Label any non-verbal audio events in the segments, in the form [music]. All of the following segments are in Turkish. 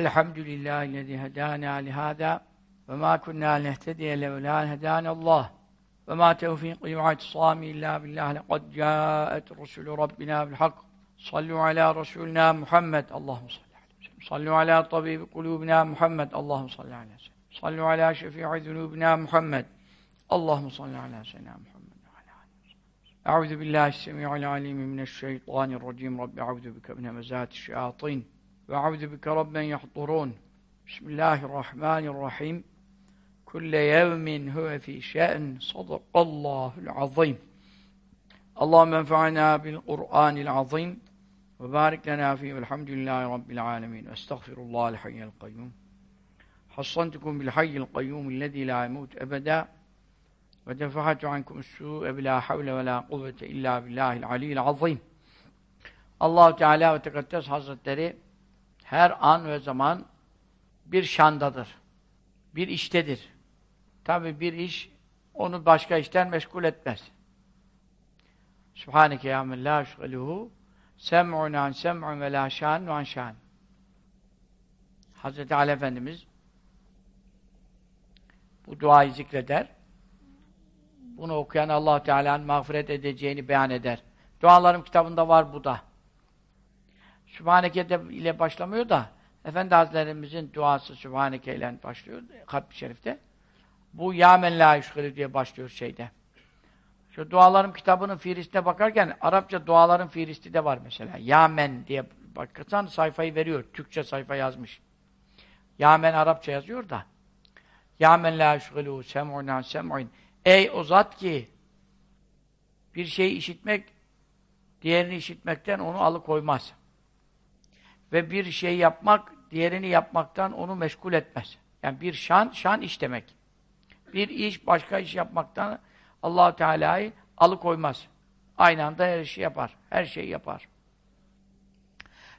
الحمد لله الذي هدانا لهذا وما كنا نهتدي لولا أن هدانا الله. وما توفيقي واعتصامي إلا بالله لقد جاءت رسل ربنا بالحق. صلوا على رسولنا محمد. اللهم صل عليه وسلم صلوا على طبيب قلوبنا محمد. اللهم صل عليه وسلم صلوا على شفيع ذنوبنا محمد. اللهم صل على سيدنا محمد وعلى آله وسلم أعوذ بالله السميع العليم من الشيطان الرجيم. رب أعوذ بك من همزات الشياطين. وأعوذ بك رب أن يحضرون. بسم الله الرحمن الرحيم. كل يوم هو في شأن صدق الله العظيم. اللهم انفعنا بالقرآن العظيم وبارك لنا فيه والحمد لله رب العالمين. واستغفر الله الحي القيوم. حصنتكم بالحي القيوم الذي لا يموت أبدا ودفعت عنكم السوء بلا حول ولا قوة إلا بالله العلي العظيم. Teala ve Tekaddes Hazretleri her an ve zaman bir şandadır. Bir iştedir. Tabi bir iş onu başka işten meşgul etmez. Subhaneke ya men la şgalehu sem'un an sem'un ve la şan an şan. Hazreti Ali Efendimiz bu duayı zikreder. Bunu okuyan allah Teala'nın mağfiret edeceğini beyan eder. Dualarım kitabında var bu da. Sübhaneke ile başlamıyor da Efendi Hazretlerimizin duası Sübhaneke ile başlıyor Hatmi Şerif'te. Bu Ya men la diye başlıyor şeyde. Şu dualarım kitabının firistine bakarken Arapça duaların firisti de var mesela. Ya men diye bakarsan sayfayı veriyor. Türkçe sayfa yazmış. Ya men Arapça yazıyor da. Ya men la yushghilu sem'una sem'un. Ey o zat ki bir şeyi işitmek diğerini işitmekten onu alıkoymaz. Ve bir şey yapmak diğerini yapmaktan onu meşgul etmez. Yani bir şan, şan iş demek. Bir iş başka iş yapmaktan allah Teala'yı alıkoymaz. Aynı anda her işi yapar. Her şeyi yapar.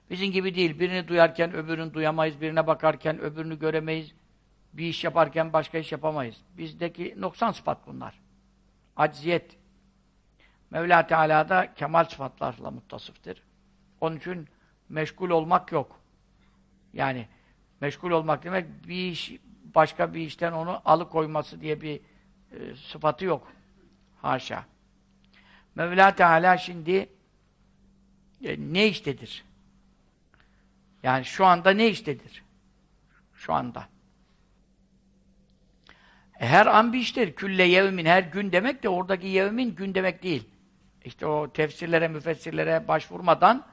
Bizim gibi değil. Birini duyarken öbürünü duyamayız. Birine bakarken öbürünü göremeyiz. Bir iş yaparken başka iş yapamayız. Bizdeki noksan sıfat bunlar. Acziyet. Mevla Teala da kemal sıfatlarla muttasıftır. Onun için meşgul olmak yok. Yani meşgul olmak demek bir iş başka bir işten onu alıkoyması diye bir e, sıfatı yok. Haşa. Mevla Teala şimdi e, ne iştedir? Yani şu anda ne iştedir? Şu anda. E, her an bir iştir. Külle yevmin, her gün demek de oradaki yevmin gün demek değil. İşte o tefsirlere, müfessirlere başvurmadan,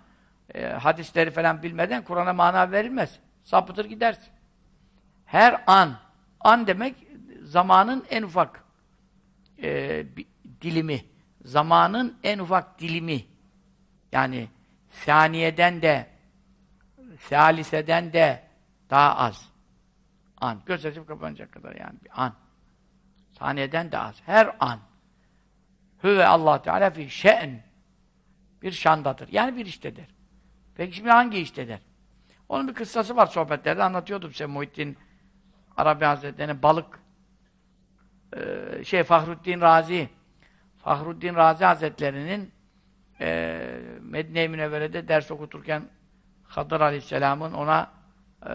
e, hadisleri falan bilmeden Kur'an'a mana verilmez. Sapıtır gidersin. Her an, an demek zamanın en ufak e, dilimi, zamanın en ufak dilimi. Yani saniyeden de, saliseden de daha az. An. Göz açıp kapanacak kadar yani bir an. Saniyeden de az. Her an. Hüve Allah Teala fi şe'n. Bir şandadır. Yani bir iştedir. Peki şimdi hangi iştedir? Onun bir kıssası var sohbetlerde. Anlatıyordum size Muhittin Arabi Hazretleri'ne balık e, şey Fahruddin Razi Fahruddin Razi Hazretleri'nin e, Medine-i Münevvere'de ders okuturken Hadır Aleyhisselam'ın ona e,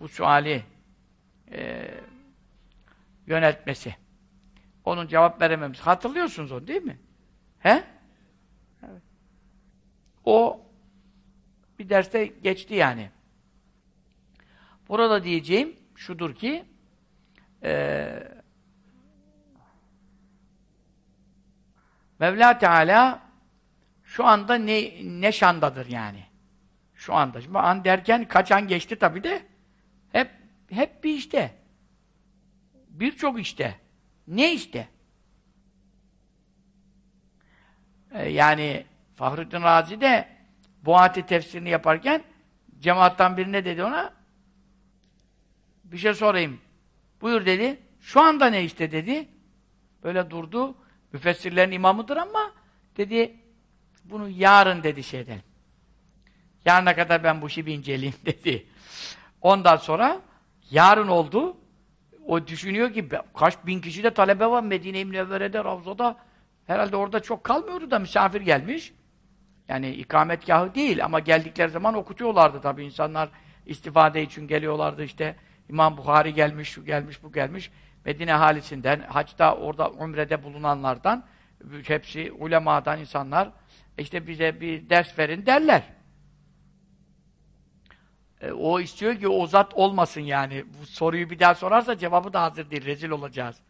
bu suali e, yöneltmesi. Onun cevap verememiz. Hatırlıyorsunuz onu değil mi? He? Evet. O bir derste geçti yani. Burada diyeceğim şudur ki e, Mevla Teala şu anda ne, ne şandadır yani. Şu anda. Şimdi an derken kaç an geçti tabi de hep hep bir işte. Birçok işte. Ne işte? Ee, yani Fahrettin Razi de bu ayeti tefsirini yaparken cemaattan birine dedi ona bir şey sorayım. Buyur dedi. Şu anda ne işte dedi. Böyle durdu. Müfessirlerin imamıdır ama dedi bunu yarın dedi şey edelim. Yarına kadar ben bu işi bir inceleyeyim [laughs] dedi. Ondan sonra yarın oldu. O düşünüyor ki kaç bin kişi de talebe var Medine-i Münevvere'de, Ravza'da. Herhalde orada çok kalmıyordu da misafir gelmiş. Yani ikametgahı değil ama geldikleri zaman okutuyorlardı tabii insanlar istifade için geliyorlardı işte. İmam Bukhari gelmiş, şu gelmiş, bu gelmiş. Medine halisinden, haçta orada umrede bulunanlardan, hepsi ulemadan insanlar, işte bize bir ders verin derler. E, o istiyor ki o zat olmasın yani. Bu soruyu bir daha sorarsa cevabı da hazır değil, rezil olacağız.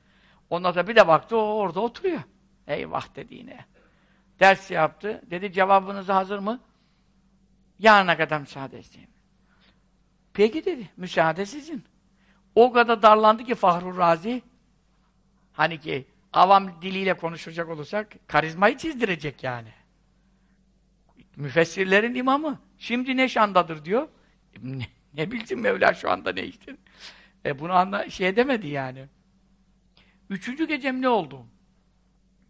Ondan sonra bir de baktı, o orada oturuyor. Eyvah dedi yine. Ders yaptı. Dedi cevabınız hazır mı? Yarına kadar müsaade isteyeyim. Peki dedi, müsaade sizin. O kadar darlandı ki Fahru Razi, hani ki avam diliyle konuşacak olursak, karizmayı çizdirecek yani. Müfessirlerin imamı. Şimdi ne şandadır diyor. Ne, ne bilsin Mevla şu anda ne işte. E bunu anla şey demedi yani. Üçüncü gecem ne oldu?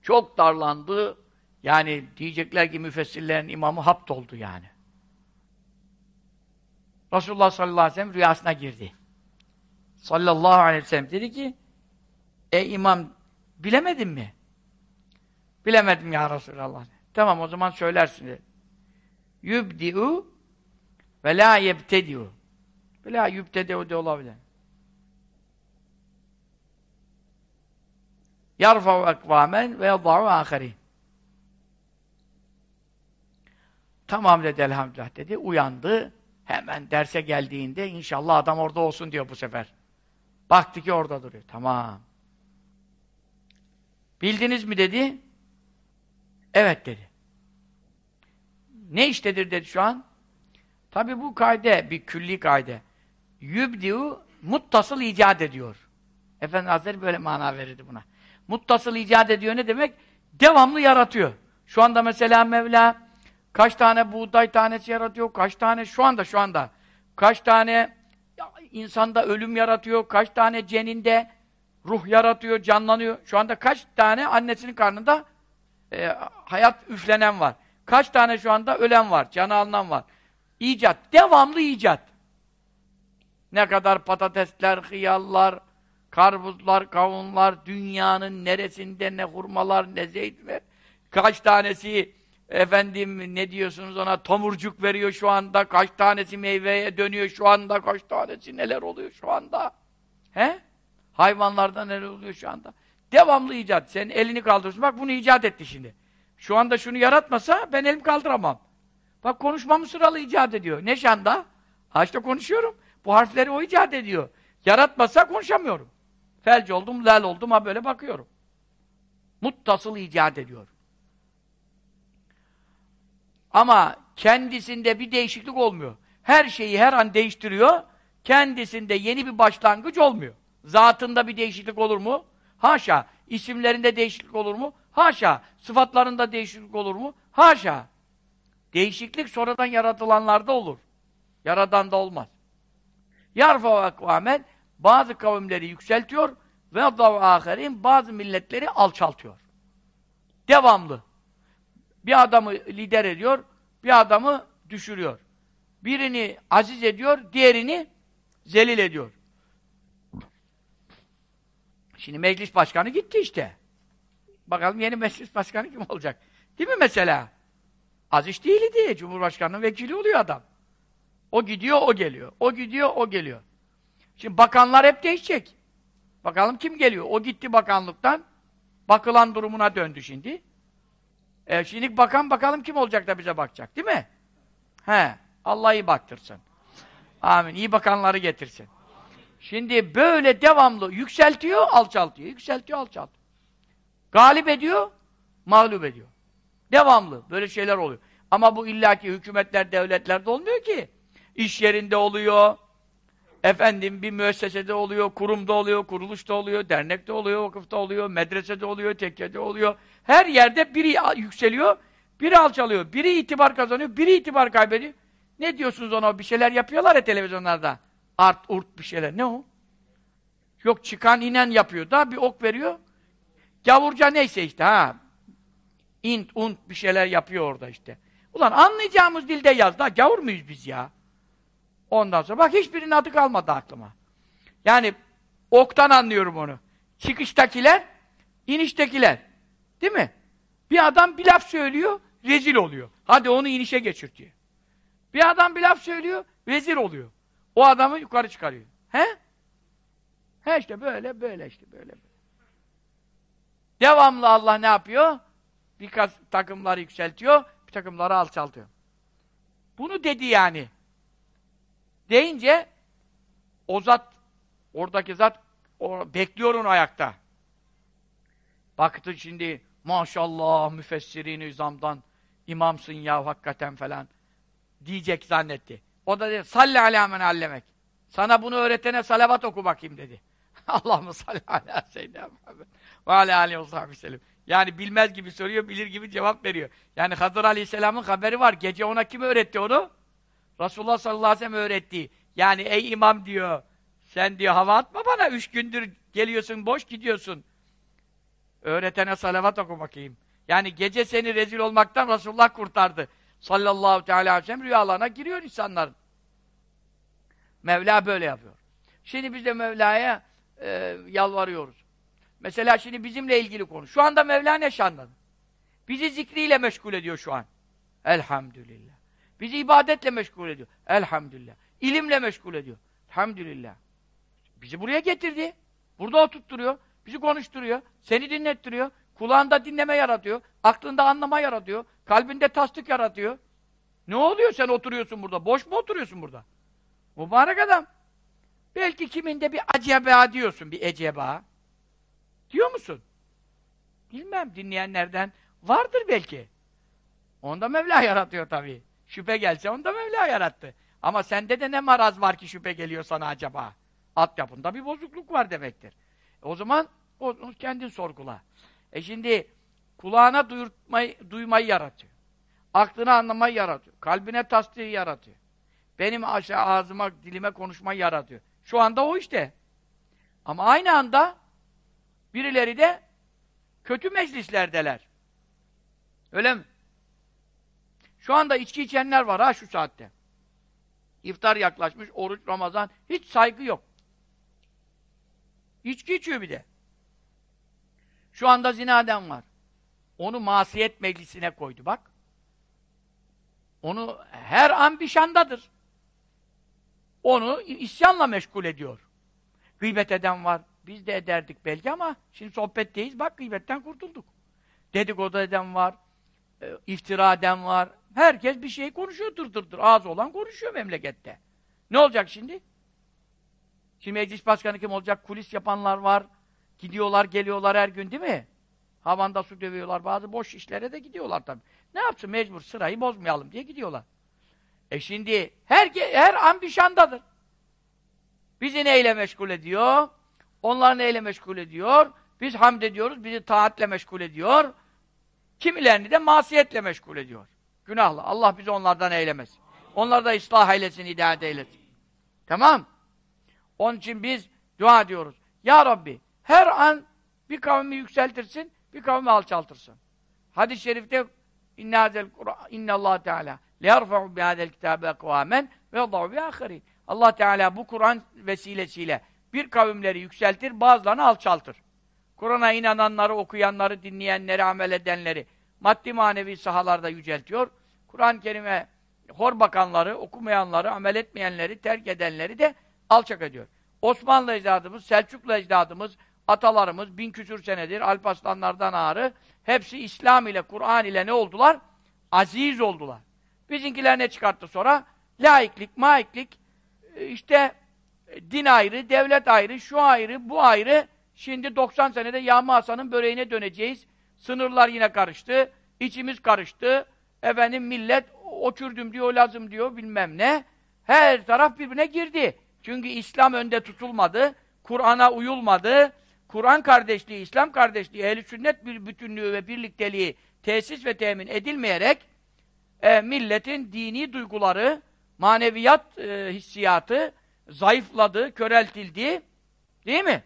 Çok darlandı. Yani diyecekler ki müfessirlerin imamı hapt oldu yani. Resulullah sallallahu aleyhi ve sellem rüyasına girdi. Sallallahu aleyhi ve sellem dedi ki Ey imam bilemedin mi? Bilemedim ya Resulallah. Tamam o zaman söylersin dedi. Yübdi'u ve la yebtedi'u. Ve la yübtede'u de olabilir. Yarfa'u ekvamen ve yadha'u ahari. Tamam dedi elhamdülillah dedi. Uyandı. Hemen derse geldiğinde inşallah adam orada olsun diyor bu sefer. Baktı ki orada duruyor. Tamam. Bildiniz mi dedi. Evet dedi. Ne iştedir dedi şu an. Tabi bu kaide bir külli kaide. Yübdiu muttasıl icat ediyor. Efendi Hazretleri böyle mana verirdi buna. Muttasıl icat ediyor ne demek? Devamlı yaratıyor. Şu anda mesela Mevla kaç tane buğday tanesi yaratıyor, kaç tane şu anda şu anda kaç tane insanda ölüm yaratıyor, kaç tane ceninde ruh yaratıyor, canlanıyor. Şu anda kaç tane annesinin karnında e, hayat üflenen var. Kaç tane şu anda ölen var, canı alınan var. İcat, devamlı icat. Ne kadar patatesler, hıyallar, karpuzlar, kavunlar, dünyanın neresinde ne hurmalar, ne zeytinler. Kaç tanesi efendim ne diyorsunuz ona tomurcuk veriyor şu anda, kaç tanesi meyveye dönüyor şu anda, kaç tanesi neler oluyor şu anda. He? Hayvanlarda neler oluyor şu anda. Devamlı icat. Sen elini kaldırıyorsun. Bak bunu icat etti şimdi. Şu anda şunu yaratmasa ben elim kaldıramam. Bak konuşmamı sıralı icat ediyor. Ne şanda? Ha konuşuyorum. Bu harfleri o icat ediyor. Yaratmasa konuşamıyorum. Felç oldum, lal oldum ha böyle bakıyorum. Muttasıl icat ediyor. Ama kendisinde bir değişiklik olmuyor. Her şeyi her an değiştiriyor. Kendisinde yeni bir başlangıç olmuyor. Zatında bir değişiklik olur mu? Haşa. İsimlerinde değişiklik olur mu? Haşa. Sıfatlarında değişiklik olur mu? Haşa. Değişiklik sonradan yaratılanlarda olur. Yaradan da olmaz. Yarfa ve bazı kavimleri yükseltiyor ve aherin bazı milletleri alçaltıyor. Devamlı. Bir adamı lider ediyor, bir adamı düşürüyor. Birini aziz ediyor, diğerini zelil ediyor. Şimdi meclis başkanı gitti işte. Bakalım yeni meclis başkanı kim olacak? Değil mi mesela? Az iş değildi. Cumhurbaşkanının vekili oluyor adam. O gidiyor, o geliyor. O gidiyor, o geliyor. Şimdi bakanlar hep değişecek. Bakalım kim geliyor? O gitti bakanlıktan. Bakılan durumuna döndü şimdi. E, şimdi bakan bakalım kim olacak da bize bakacak. Değil mi? He. Allah iyi baktırsın. Amin. İyi bakanları getirsin. Şimdi böyle devamlı yükseltiyor, alçaltıyor. Yükseltiyor, alçaltıyor. Galip ediyor, mağlup ediyor. Devamlı. Böyle şeyler oluyor. Ama bu illaki hükümetler, devletlerde olmuyor ki. İş yerinde oluyor, efendim bir müessesede oluyor, kurumda oluyor, kuruluşta oluyor, dernekte oluyor, vakıfta oluyor, medresede oluyor, tekkede oluyor. Her yerde biri yükseliyor, biri alçalıyor, biri itibar kazanıyor, biri itibar kaybediyor. Ne diyorsunuz ona? Bir şeyler yapıyorlar ya televizyonlarda. Art, urt bir şeyler. Ne o? Yok çıkan inen yapıyor da bir ok veriyor. Gavurca neyse işte ha. Int, unt bir şeyler yapıyor orada işte. Ulan anlayacağımız dilde yaz da gavur muyuz biz ya? Ondan sonra bak hiçbirinin adı kalmadı aklıma. Yani oktan anlıyorum onu. Çıkıştakiler, iniştekiler. Değil mi? Bir adam bir laf söylüyor, rezil oluyor. Hadi onu inişe geçir diye. Bir adam bir laf söylüyor, vezir oluyor. O adamı yukarı çıkarıyor. He? He işte böyle, böyle işte böyle. böyle. Devamlı Allah ne yapıyor? Birkaç takımları yükseltiyor, bir takımları alçaltıyor. Bunu dedi yani. Deyince o zat, oradaki zat o, bekliyor onu ayakta. Baktı şimdi maşallah müfessirin-i izamdan imamsın ya hakikaten falan diyecek zannetti. O da dedi salli alâ men allemek. Sana bunu öğretene salavat oku bakayım dedi. [laughs] Allah'ım salli alâ seyyidina Muhammed ve alâ aleyhi ve sellem. Yani bilmez gibi soruyor, bilir gibi cevap veriyor. Yani Hazır Aleyhisselam'ın haberi var. Gece ona kim öğretti onu? Resulullah sallallahu aleyhi ve sellem öğretti. Yani ey imam diyor, sen diyor hava atma bana, üç gündür geliyorsun, boş gidiyorsun. Öğretene salavat oku bakayım. Yani gece seni rezil olmaktan Resulullah kurtardı. Sallallahu teala aleyhi ve sellem rüyalarına giriyor insanların. Mevla böyle yapıyor. Şimdi biz de Mevla'ya e, yalvarıyoruz. Mesela şimdi bizimle ilgili konu. Şu anda Mevla ne şanladı? Bizi zikriyle meşgul ediyor şu an. Elhamdülillah. Bizi ibadetle meşgul ediyor. Elhamdülillah. İlimle meşgul ediyor. Elhamdülillah. Bizi buraya getirdi. Burada oturtturuyor. Bizi konuşturuyor. Seni dinlettiriyor. Kulağında dinleme yaratıyor. Aklında anlama yaratıyor. Kalbinde tasdik yaratıyor. Ne oluyor sen oturuyorsun burada? Boş mu oturuyorsun burada? Mübarek adam. Belki kiminde bir acaba diyorsun, bir eceba. Diyor musun? Bilmem, dinleyenlerden vardır belki. Onda Mevla yaratıyor tabii. Şüphe gelse onda Mevla yarattı. Ama sende de ne maraz var ki şüphe geliyor sana acaba? Altyapında bir bozukluk var demektir. E o zaman onu kendin sorgula. E şimdi kulağına duyurtmayı, duymayı yaratıyor. Aklına anlamayı yaratıyor. Kalbine tasdiği yaratıyor. Benim aşağı ağzıma, dilime konuşmayı yaratıyor. Şu anda o işte. Ama aynı anda birileri de kötü meclislerdeler. Öyle mi? Şu anda içki içenler var ha şu saatte. İftar yaklaşmış, oruç, Ramazan. Hiç saygı yok. İçki içiyor bir de. Şu anda zinaden var. Onu masiyet meclisine koydu bak. Onu her an bir şandadır. Onu isyanla meşgul ediyor. Gıybet eden var. Biz de ederdik belki ama şimdi sohbetteyiz. Bak gıybetten kurtulduk. Dedikodu eden var. E, iftira eden var. Herkes bir şey konuşuyor dır. Ağzı olan konuşuyor memlekette. Ne olacak şimdi? Şimdi meclis başkanı kim olacak? Kulis yapanlar var. Gidiyorlar, geliyorlar her gün değil mi? Havanda su dövüyorlar. Bazı boş işlere de gidiyorlar tabii. Ne yapsın? Mecbur sırayı bozmayalım diye gidiyorlar. E şimdi her, her an bir şandadır. Bizi neyle meşgul ediyor? Onlar neyle meşgul ediyor? Biz hamd ediyoruz, bizi taatle meşgul ediyor. Kimilerini de masiyetle meşgul ediyor. Günahlı. Allah bizi onlardan eylemesin. Onları da ıslah eylesin, hidayet eylesin. Tamam. Onun için biz dua ediyoruz. Ya Rabbi, her an bir kavmi yükseltirsin, bir kavmi alçaltırsın. Hadis-i şerifte inna hazel inna Allah Teala liyarfa'u bihadel kitabe ekvamen ve yadavu bi'ahirin. Allah Teala bu Kur'an vesilesiyle bir kavimleri yükseltir, bazılarını alçaltır. Kur'an'a inananları, okuyanları, dinleyenleri, amel edenleri maddi manevi sahalarda yüceltiyor. Kur'an-ı Kerim'e hor bakanları, okumayanları, amel etmeyenleri, terk edenleri de alçak ediyor. Osmanlı ecdadımız, Selçuklu ecdadımız, atalarımız bin küsür senedir Alparslanlardan ağrı hepsi İslam ile, Kur'an ile ne oldular? Aziz oldular. Bizinkiler ne çıkarttı sonra? Laiklik, maiklik, e, işte e, din ayrı, devlet ayrı, şu ayrı, bu ayrı. Şimdi 90 senede Yağma Hasan'ın böreğine döneceğiz. Sınırlar yine karıştı. içimiz karıştı. Efendim millet o diyor, lazım diyor, bilmem ne. Her taraf birbirine girdi. Çünkü İslam önde tutulmadı. Kur'an'a uyulmadı. Kur'an kardeşliği, İslam kardeşliği, ehl sünnet bir bütünlüğü ve birlikteliği tesis ve temin edilmeyerek e, milletin dini duyguları, maneviyat e, hissiyatı zayıfladı, köreltildi. Değil mi?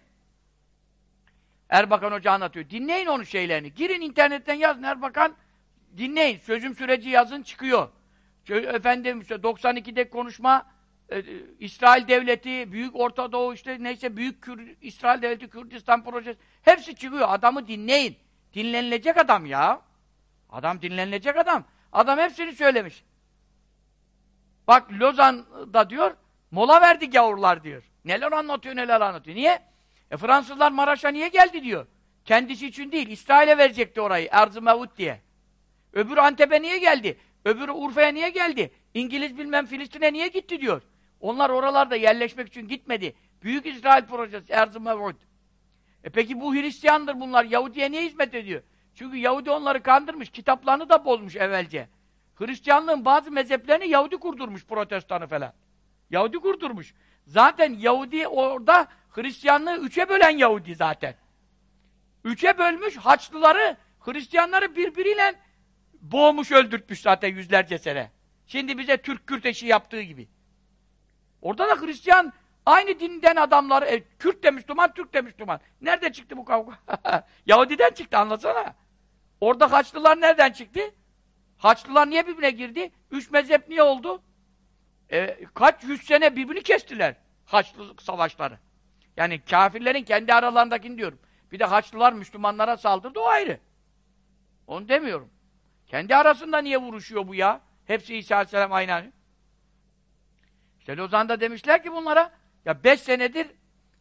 Erbakan Hoca anlatıyor. Dinleyin onun şeylerini. Girin internetten yazın Erbakan. Dinleyin. Sözüm süreci yazın çıkıyor. Efendim işte 92'de konuşma e, İsrail Devleti, Büyük Orta Doğu işte neyse Büyük Kür, İsrail Devleti, Kürdistan projesi hepsi çıkıyor. Adamı dinleyin. Dinlenilecek adam ya. Adam dinlenilecek adam. Adam hepsini söylemiş. Bak Lozan'da diyor Mola verdi gavurlar diyor. Neler anlatıyor neler anlatıyor. Niye? E Fransızlar Maraş'a niye geldi diyor. Kendisi için değil. İsrail'e verecekti orayı. Erz-ı Mevut diye. Öbürü Antep'e niye geldi? Öbürü Urfa'ya niye geldi? İngiliz bilmem Filistin'e niye gitti diyor. Onlar oralarda yerleşmek için gitmedi. Büyük İsrail projesi Erz-ı Mevut. E peki bu Hristiyandır bunlar. Yahudi'ye niye hizmet ediyor? Çünkü Yahudi onları kandırmış. Kitaplarını da bozmuş evvelce. Hristiyanlığın bazı mezheplerini Yahudi kurdurmuş protestanı falan. Yahudi kurdurmuş. Zaten Yahudi orada Hristiyanlığı üçe bölen Yahudi zaten. Üçe bölmüş Haçlıları, Hristiyanları birbiriyle boğmuş öldürtmüş zaten yüzlerce sene. Şimdi bize Türk Kürt eşi yaptığı gibi. Orada da Hristiyan aynı dinden adamlar, e, Kürt de Müslüman, Türk de Müslüman. Nerede çıktı bu kavga? [laughs] Yahudiden çıktı anlasana. Orada Haçlılar nereden çıktı? Haçlılar niye birbirine girdi? Üç mezhep niye oldu? E, kaç yüz sene birbirini kestiler. Haçlı savaşları. Yani kafirlerin kendi aralarındakini diyorum. Bir de Haçlılar Müslümanlara saldırdı o ayrı. Onu demiyorum. Kendi arasında niye vuruşuyor bu ya? Hepsi İsa Aleyhisselam aynı. İşte Lozan'da demişler ki bunlara ya beş senedir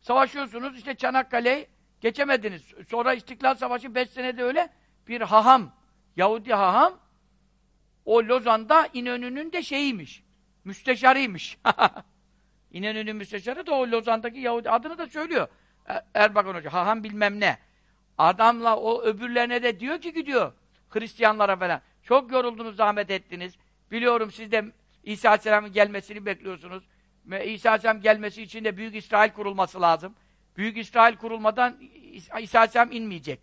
savaşıyorsunuz işte Çanakkale'yi geçemediniz. Sonra İstiklal Savaşı beş senede öyle bir haham, Yahudi haham o Lozan'da İnönü'nün de şeyiymiş. Müsteşarıymış. [laughs] İnönü'nün müsteşarı da o Lozan'daki Yahudi adını da söylüyor. Er Erbakan Hoca, haham bilmem ne. Adamla o öbürlerine de diyor ki gidiyor. Hristiyanlara falan. Çok yoruldunuz, zahmet ettiniz. Biliyorum siz de İsa Aleyhisselam'ın gelmesini bekliyorsunuz. İsa Aleyhisselam gelmesi için de Büyük İsrail kurulması lazım. Büyük İsrail kurulmadan İsa Aleyhisselam inmeyecek.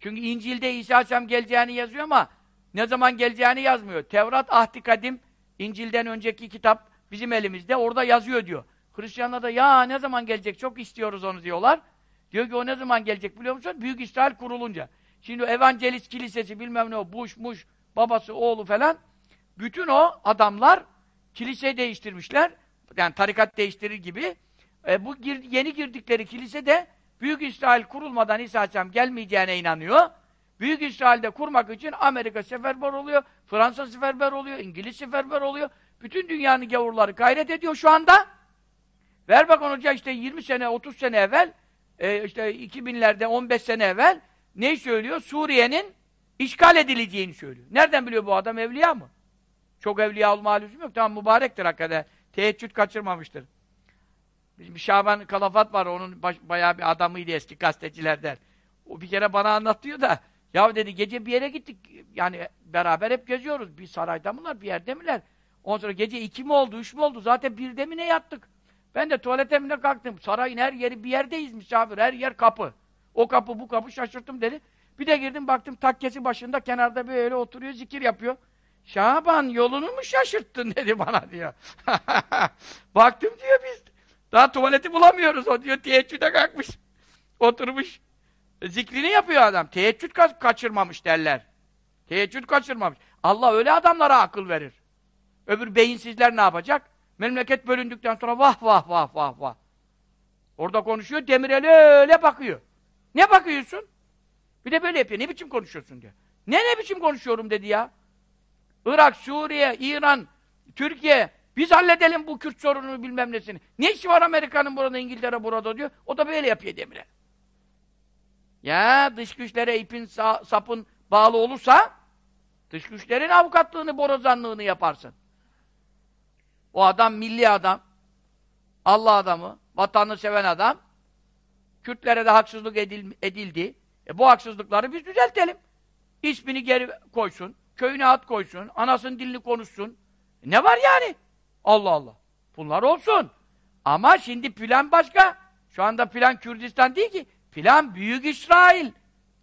Çünkü İncil'de İsa Aleyhisselam geleceğini yazıyor ama ne zaman geleceğini yazmıyor. Tevrat Ahdi Kadim, İncil'den önceki kitap bizim elimizde, orada yazıyor diyor. Hristiyanlar da ya ne zaman gelecek, çok istiyoruz onu diyorlar. Diyor ki o ne zaman gelecek biliyor musun? Büyük İsrail kurulunca. Şimdi Evangelist Kilisesi bilmem ne o, Bush, Muş, babası, oğlu falan, bütün o adamlar kiliseyi değiştirmişler. Yani tarikat değiştirir gibi. E, bu gir, yeni girdikleri kilise de Büyük İsrail kurulmadan İsa Aleyhisselam gelmeyeceğine inanıyor. Büyük İsrail'de kurmak için Amerika seferber oluyor, Fransa seferber oluyor, İngiliz seferber oluyor. Bütün dünyanın gavurları gayret ediyor şu anda. Ver bakın hoca işte 20 sene, 30 sene evvel, e, işte 2000'lerde 15 sene evvel ne söylüyor? Suriye'nin işgal edileceğini söylüyor. Nereden biliyor bu adam? Evliya mı? Çok evliya olma lüzum yok. Tamam mübarektir hakikaten. Teheccüd kaçırmamıştır. Bir Şaban Kalafat var, onun baş, bayağı bir adamıydı eski gazetecilerden. O bir kere bana anlatıyor da, ya dedi gece bir yere gittik, yani beraber hep geziyoruz. Bir sarayda mılar, bir yerde miler? Ondan sonra gece iki mi oldu, üç mü oldu? Zaten birde mi ne yattık? Ben de tuvalete mi ne kalktım? Sarayın her yeri bir yerdeyiz misafir, her yer kapı. O kapı, bu kapı şaşırttım dedi. Bir de girdim baktım takkesi başında kenarda böyle oturuyor, zikir yapıyor. Şaban yolunu mu şaşırttın dedi [laughs] bana diyor. [laughs] baktım diyor biz daha tuvaleti bulamıyoruz o diyor teheccüde kalkmış. Oturmuş. Zikrini yapıyor adam. Teheccüd ka kaçırmamış derler. Teheccüd kaçırmamış. Allah öyle adamlara akıl verir. Öbür beyinsizler ne yapacak? Memleket bölündükten sonra vah vah vah vah vah. Orada konuşuyor, Demirel'e öyle bakıyor. Ne bakıyorsun? Bir de böyle yapıyor. Ne biçim konuşuyorsun diyor. Ne ne biçim konuşuyorum dedi ya. Irak, Suriye, İran, Türkiye, biz halledelim bu Kürt sorununu bilmem nesini. Ne işi var Amerika'nın burada, İngiltere burada diyor. O da böyle yapıyor Demirel. Ya dış güçlere ipin, sapın bağlı olursa dış güçlerin avukatlığını, borazanlığını yaparsın. O adam milli adam, Allah adamı, vatanını seven adam, Kürtlere de haksızlık edil, edildi. E bu haksızlıkları biz düzeltelim. İsmini geri koysun, köyüne at koysun, anasının dilini konuşsun. Ne var yani? Allah Allah. Bunlar olsun. Ama şimdi plan başka. Şu anda plan Kürdistan değil ki. Plan Büyük İsrail.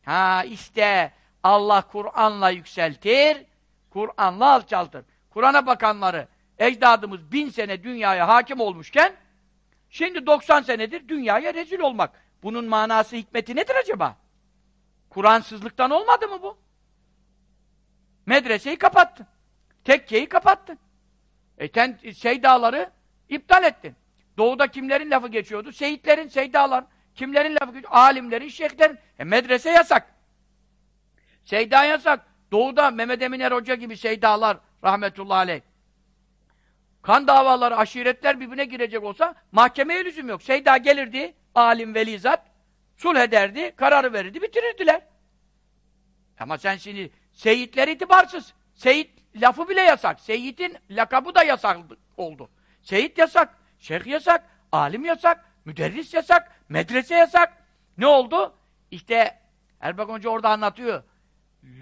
Ha işte Allah Kur'an'la yükseltir, Kur'an'la alçaltır. Kur'an'a bakanları, ecdadımız bin sene dünyaya hakim olmuşken, şimdi 90 senedir dünyaya rezil olmak. Bunun manası, hikmeti nedir acaba? Kur'ansızlıktan olmadı mı bu? Medreseyi kapattın. Tekkeyi kapattın. E sen seydaları iptal ettin. Doğuda kimlerin lafı geçiyordu? Seyitlerin, seydalar. Kimlerin lafı geçiyordu? Alimlerin, şeyhlerin. E medrese yasak. Seyda yasak. Doğuda Mehmet Eminer Hoca gibi seydalar rahmetullahi aleyh. Kan davaları, aşiretler birbirine girecek olsa mahkemeye lüzum yok. Seyda gelirdi, alim velizat, sulh ederdi, kararı verirdi, bitirirdiler. Ama sen şimdi seyitler itibarsız. Seyit lafı bile yasak. Seyitin lakabı da yasak oldu. Seyit yasak, şeyh yasak, alim yasak, müderris yasak, medrese yasak. Ne oldu? İşte Erbakan Hoca orada anlatıyor.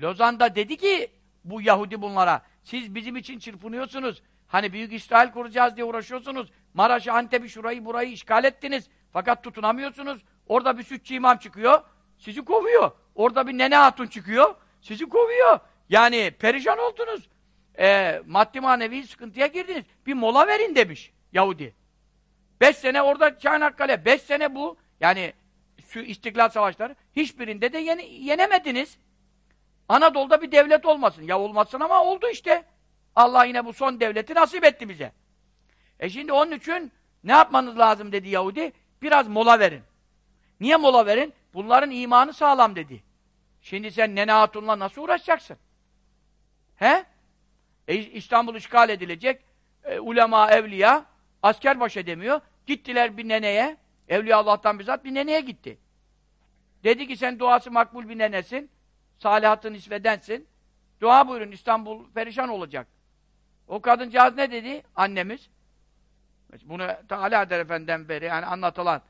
Lozan'da dedi ki bu Yahudi bunlara, siz bizim için çırpınıyorsunuz. Hani Büyük İsrail kuracağız diye uğraşıyorsunuz. Maraş'ı, Antep'i, şurayı, burayı işgal ettiniz. Fakat tutunamıyorsunuz. Orada bir sütçü imam çıkıyor, sizi kovuyor. Orada bir nene hatun çıkıyor, sizi kovuyor. Yani perişan oldunuz. E, maddi manevi sıkıntıya girdiniz. Bir mola verin demiş Yahudi. Beş sene orada Çanakkale, beş sene bu. Yani şu istiklal savaşları. Hiçbirinde de yeni, yenemediniz. Anadolu'da bir devlet olmasın. Ya olmasın ama oldu işte. Allah yine bu son devleti nasip etti bize. E şimdi onun için ne yapmanız lazım dedi Yahudi? Biraz mola verin. Niye mola verin? Bunların imanı sağlam dedi. Şimdi sen Nene Hatun'la nasıl uğraşacaksın? He? E, İstanbul işgal edilecek. E, ulema, evliya asker baş edemiyor. Gittiler bir neneye. Evliya Allah'tan bizzat bir neneye gitti. Dedi ki sen duası makbul bir nenesin. Salihatın nisvedensin. Dua buyurun İstanbul perişan olacak. O kadıncağız ne dedi? Annemiz. Bunu Adel Efendi'den beri yani anlatılan.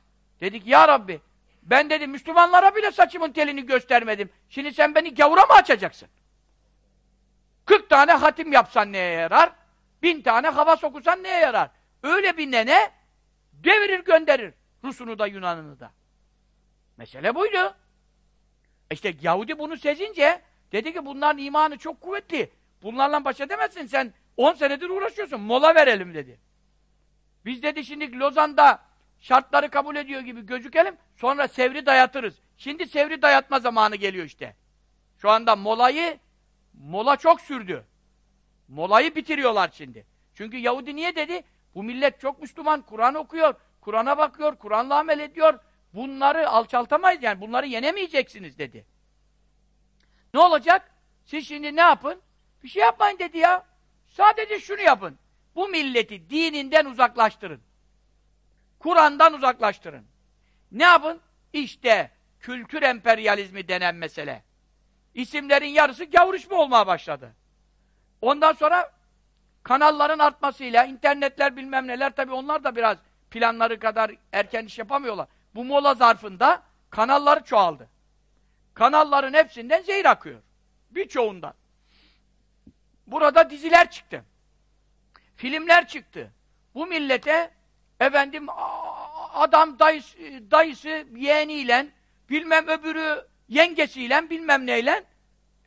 Dedi ki ya Rabbi ben dedi Müslümanlara bile saçımın telini göstermedim. Şimdi sen beni gavura mı açacaksın? 40 tane hatim yapsan neye yarar? Bin tane hava sokusan neye yarar? Öyle bir nene devirir gönderir. Rus'unu da Yunan'ını da. Mesele buydu. İşte Yahudi bunu sezince dedi ki bunların imanı çok kuvvetli. Bunlarla baş edemezsin sen 10 senedir uğraşıyorsun. Mola verelim dedi. Biz dedi şimdi Lozan'da şartları kabul ediyor gibi gözükelim. Sonra Sevri dayatırız. Şimdi Sevri dayatma zamanı geliyor işte. Şu anda molayı mola çok sürdü. Molayı bitiriyorlar şimdi. Çünkü Yahudi niye dedi? Bu millet çok Müslüman, Kur'an okuyor, Kur'an'a bakıyor, Kur'an'la amel ediyor. Bunları alçaltamayız yani, bunları yenemeyeceksiniz dedi. Ne olacak? Siz şimdi ne yapın? Bir şey yapmayın dedi ya. Sadece şunu yapın. Bu milleti dininden uzaklaştırın. Kur'an'dan uzaklaştırın. Ne yapın? İşte kültür emperyalizmi denen mesele. İsimlerin yarısı gavuruşma olmaya başladı. Ondan sonra kanalların artmasıyla, internetler bilmem neler, tabii onlar da biraz planları kadar erken iş yapamıyorlar. Bu mola zarfında kanalları çoğaldı. Kanalların hepsinden zehir akıyor. Birçoğundan. Burada diziler çıktı. Filmler çıktı. Bu millete efendim adam dayısı, dayısı yeğeniyle bilmem öbürü yengesiyle bilmem neyle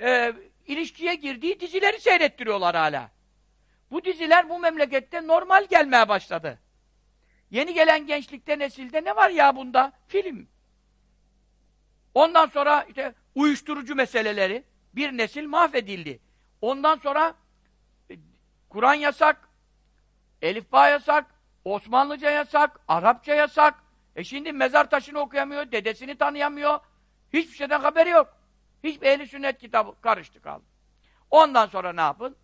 e, ilişkiye girdiği dizileri seyrettiriyorlar hala. Bu diziler bu memlekette normal gelmeye başladı. Yeni gelen gençlikte, nesilde ne var ya bunda? Film. Ondan sonra işte uyuşturucu meseleleri, bir nesil mahvedildi. Ondan sonra e, Kur'an yasak, Elifba yasak, Osmanlıca yasak, Arapça yasak. E şimdi mezar taşını okuyamıyor, dedesini tanıyamıyor. Hiçbir şeyden haberi yok. Hiçbir ehli sünnet kitabı karıştı kaldı. Ondan sonra ne yapın?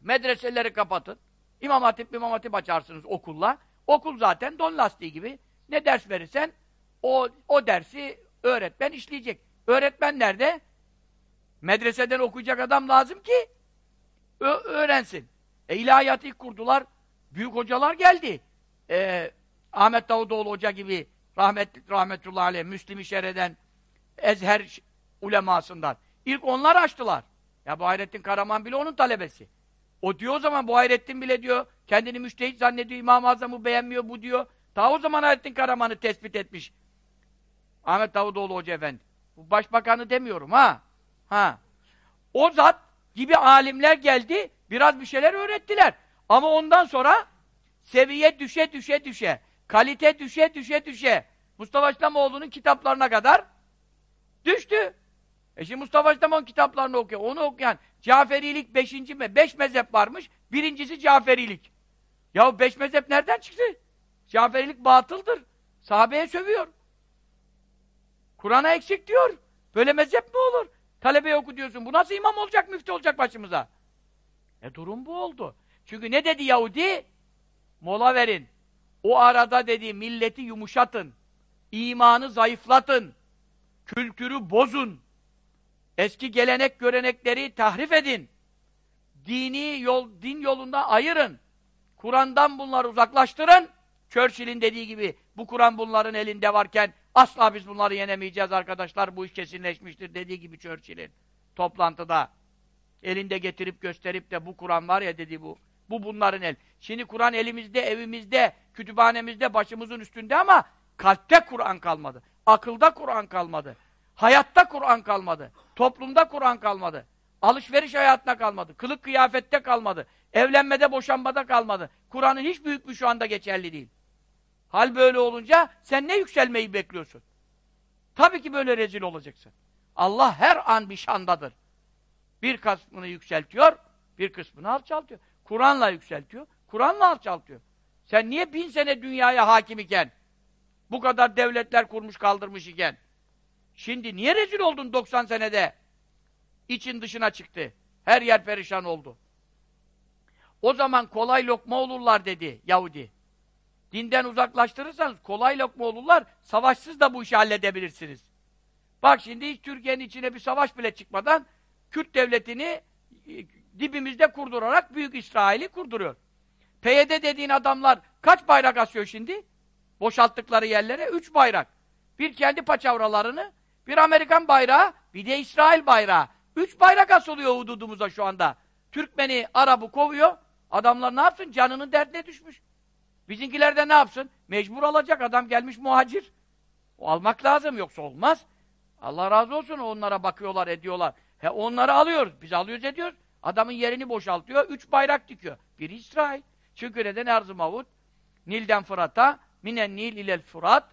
Medreseleri kapatın. İmam Hatip, İmam Hatip açarsınız okulla. Okul zaten don lastiği gibi. Ne ders verirsen o, o dersi öğretmen işleyecek. Öğretmen nerede? Medreseden okuyacak adam lazım ki öğrensin. E, ilahiyatı ilk kurdular. Büyük hocalar geldi. E, Ahmet Davutoğlu Hoca gibi rahmet, rahmetullahi aleyh, Müslim-i Şer'den Ezher ulemasından. İlk onlar açtılar. Ya bu Hayrettin Karaman bile onun talebesi. O diyor o zaman bu Hayrettin bile diyor, kendini müştehit zannediyor, İmam-ı Azam'ı beğenmiyor bu diyor. Ta o zaman Hayrettin Karaman'ı tespit etmiş. Ahmet Davutoğlu Hoca Efendi. Bu başbakanı demiyorum ha. Ha. O zat gibi alimler geldi, biraz bir şeyler öğrettiler. Ama ondan sonra seviye düşe düşe düşe, kalite düşe düşe düşe, Mustafa İslamoğlu'nun kitaplarına kadar düştü. E şimdi Mustafa İslamoğlu'nun kitaplarını okuyor. Onu okuyan Caferilik beşinci mi? Beş mezhep varmış. Birincisi Caferilik. Ya beş mezhep nereden çıktı? Caferilik batıldır. Sahabeye sövüyor. Kur'an'a eksik diyor. Böyle mezhep mi olur? Talebe oku diyorsun. Bu nasıl imam olacak, müftü olacak başımıza? E durum bu oldu. Çünkü ne dedi Yahudi? Mola verin. O arada dedi milleti yumuşatın. imanı zayıflatın. Kültürü bozun. Eski gelenek görenekleri tahrif edin. Dini yol, din yolunda ayırın. Kur'an'dan bunları uzaklaştırın. Churchill'in dediği gibi bu Kur'an bunların elinde varken asla biz bunları yenemeyeceğiz arkadaşlar. Bu iş kesinleşmiştir dediği gibi Churchill'in toplantıda. Elinde getirip gösterip de bu Kur'an var ya dedi bu. Bu bunların el. Şimdi Kur'an elimizde, evimizde, kütüphanemizde, başımızın üstünde ama kalpte Kur'an kalmadı. Akılda Kur'an kalmadı. Hayatta Kur'an kalmadı. Toplumda Kur'an kalmadı. Alışveriş hayatına kalmadı. Kılık kıyafette kalmadı. Evlenmede, boşanmada kalmadı. Kur'an'ın hiç büyük bir şu anda geçerli değil. Hal böyle olunca sen ne yükselmeyi bekliyorsun? Tabii ki böyle rezil olacaksın. Allah her an bir şandadır. Bir kısmını yükseltiyor, bir kısmını alçaltıyor. Kur'an'la yükseltiyor, Kur'an'la alçaltıyor. Sen niye bin sene dünyaya hakim iken, bu kadar devletler kurmuş kaldırmış iken, şimdi niye rezil oldun 90 senede? İçin dışına çıktı. Her yer perişan oldu. O zaman kolay lokma olurlar dedi Yahudi. Dinden uzaklaştırırsanız kolay lokma olurlar, savaşsız da bu işi halledebilirsiniz. Bak şimdi hiç Türkiye'nin içine bir savaş bile çıkmadan Kürt devletini e, dibimizde kurdurarak Büyük İsrail'i kurduruyor. PYD dediğin adamlar kaç bayrak asıyor şimdi? Boşalttıkları yerlere üç bayrak. Bir kendi paçavralarını, bir Amerikan bayrağı, bir de İsrail bayrağı. Üç bayrak asılıyor hududumuza şu anda. Türkmeni, Arap'ı kovuyor. Adamlar ne yapsın? Canının derdine düşmüş. Bizimkiler de ne yapsın? Mecbur alacak. Adam gelmiş muhacir. O almak lazım yoksa olmaz. Allah razı olsun onlara bakıyorlar, ediyorlar. He onları alıyoruz. Biz alıyoruz ediyoruz. Adamın yerini boşaltıyor. Üç bayrak dikiyor. Bir İsrail. Çünkü neden Erz-ı Mavut? Nil'den Fırat'a, minen Nil ilel Fırat.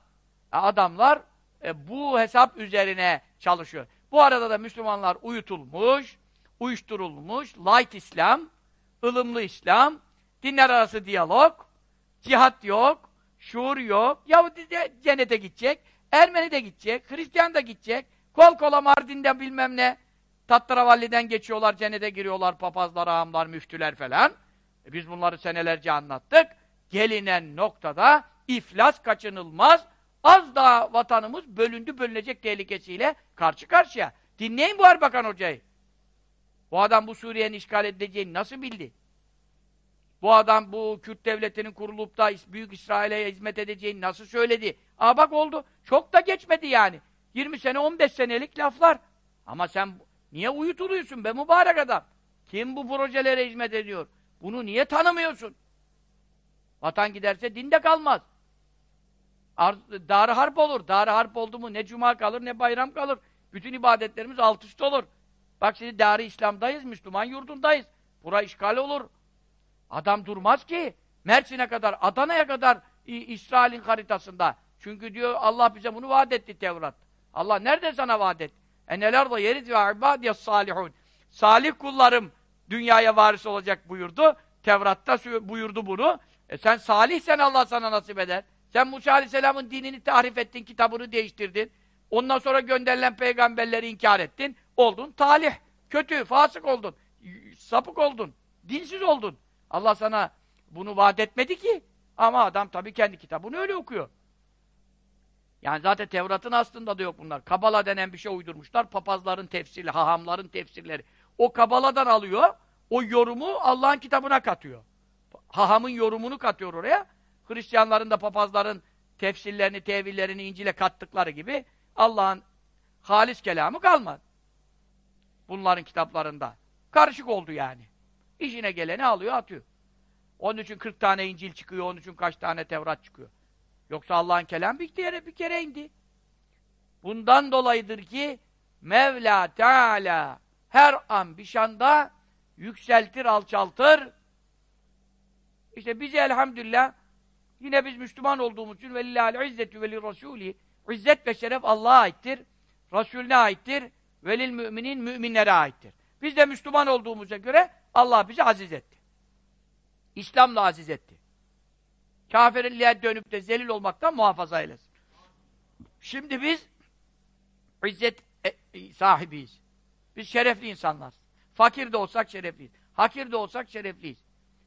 E, adamlar e, bu hesap üzerine çalışıyor. Bu arada da Müslümanlar uyutulmuş, uyuşturulmuş, light İslam, ılımlı İslam, dinler arası diyalog, cihat yok, şuur yok, Yahudi de cennete gidecek, Ermeni de gidecek, Hristiyan da gidecek, kol kola Mardin'de bilmem ne, Tattaravalliden geçiyorlar, cennete giriyorlar, papazlar, ağamlar, müftüler falan. E biz bunları senelerce anlattık. Gelinen noktada iflas kaçınılmaz, az daha vatanımız bölündü bölünecek tehlikesiyle karşı karşıya. Dinleyin bu Erbakan Hoca'yı. Bu adam bu Suriye'nin işgal edileceğini nasıl bildi? Bu adam bu Kürt devletinin kurulup da Büyük İsrail'e hizmet edeceğini nasıl söyledi? Aa bak oldu. Çok da geçmedi yani. 20 sene, 15 senelik laflar. Ama sen niye uyutuluyorsun be mübarek adam? Kim bu projelere hizmet ediyor? Bunu niye tanımıyorsun? Vatan giderse dinde kalmaz. Ar Dar harp olur. Dar harp oldu mu ne cuma kalır ne bayram kalır. Bütün ibadetlerimiz alt üst olur. Bak şimdi dar İslam'dayız, Müslüman yurdundayız. Bura işgal olur. Adam durmaz ki. Mersin'e kadar, Adana'ya kadar İsrail'in haritasında. Çünkü diyor Allah bize bunu vaat etti Tevrat. Allah nerede sana vaat etti? Eneler da yeriz ve ibadiyes salihun. Salih kullarım dünyaya varis olacak buyurdu. Tevrat'ta buyurdu bunu. E sen salihsen Allah sana nasip eder. Sen Musa Aleyhisselam'ın dinini tahrif ettin, kitabını değiştirdin. Ondan sonra gönderilen peygamberleri inkar ettin. Oldun talih. Kötü, fasık oldun. Sapık oldun. Dinsiz oldun. Allah sana bunu vaat etmedi ki. Ama adam tabii kendi kitabını öyle okuyor. Yani zaten Tevrat'ın aslında da yok bunlar. Kabala denen bir şey uydurmuşlar. Papazların tefsiri, hahamların tefsirleri. O Kabala'dan alıyor, o yorumu Allah'ın kitabına katıyor. Hahamın yorumunu katıyor oraya. Hristiyanların da papazların tefsirlerini, tevillerini İncil'e kattıkları gibi Allah'ın halis kelamı kalmadı. Bunların kitaplarında. Karışık oldu yani. İşine geleni alıyor, atıyor. Onun için 40 tane İncil çıkıyor, onun için kaç tane Tevrat çıkıyor. Yoksa Allah'ın kelamı bir kere, bir kere indi. Bundan dolayıdır ki Mevla Teala her an bir şanda yükseltir, alçaltır. İşte bizi elhamdülillah yine biz Müslüman olduğumuz için velillâhil izzetü veli rasûlî İzzet ve şeref Allah'a aittir. Resulüne aittir. Velil müminin müminlere aittir. Biz de Müslüman olduğumuza göre Allah bizi aziz etti. İslam'la aziz etti. Kafirliğe dönüp de zelil olmaktan muhafaza eylesin. Şimdi biz izzet e, sahibiyiz. Biz şerefli insanlar. Fakir de olsak şerefliyiz. Hakir de olsak şerefliyiz.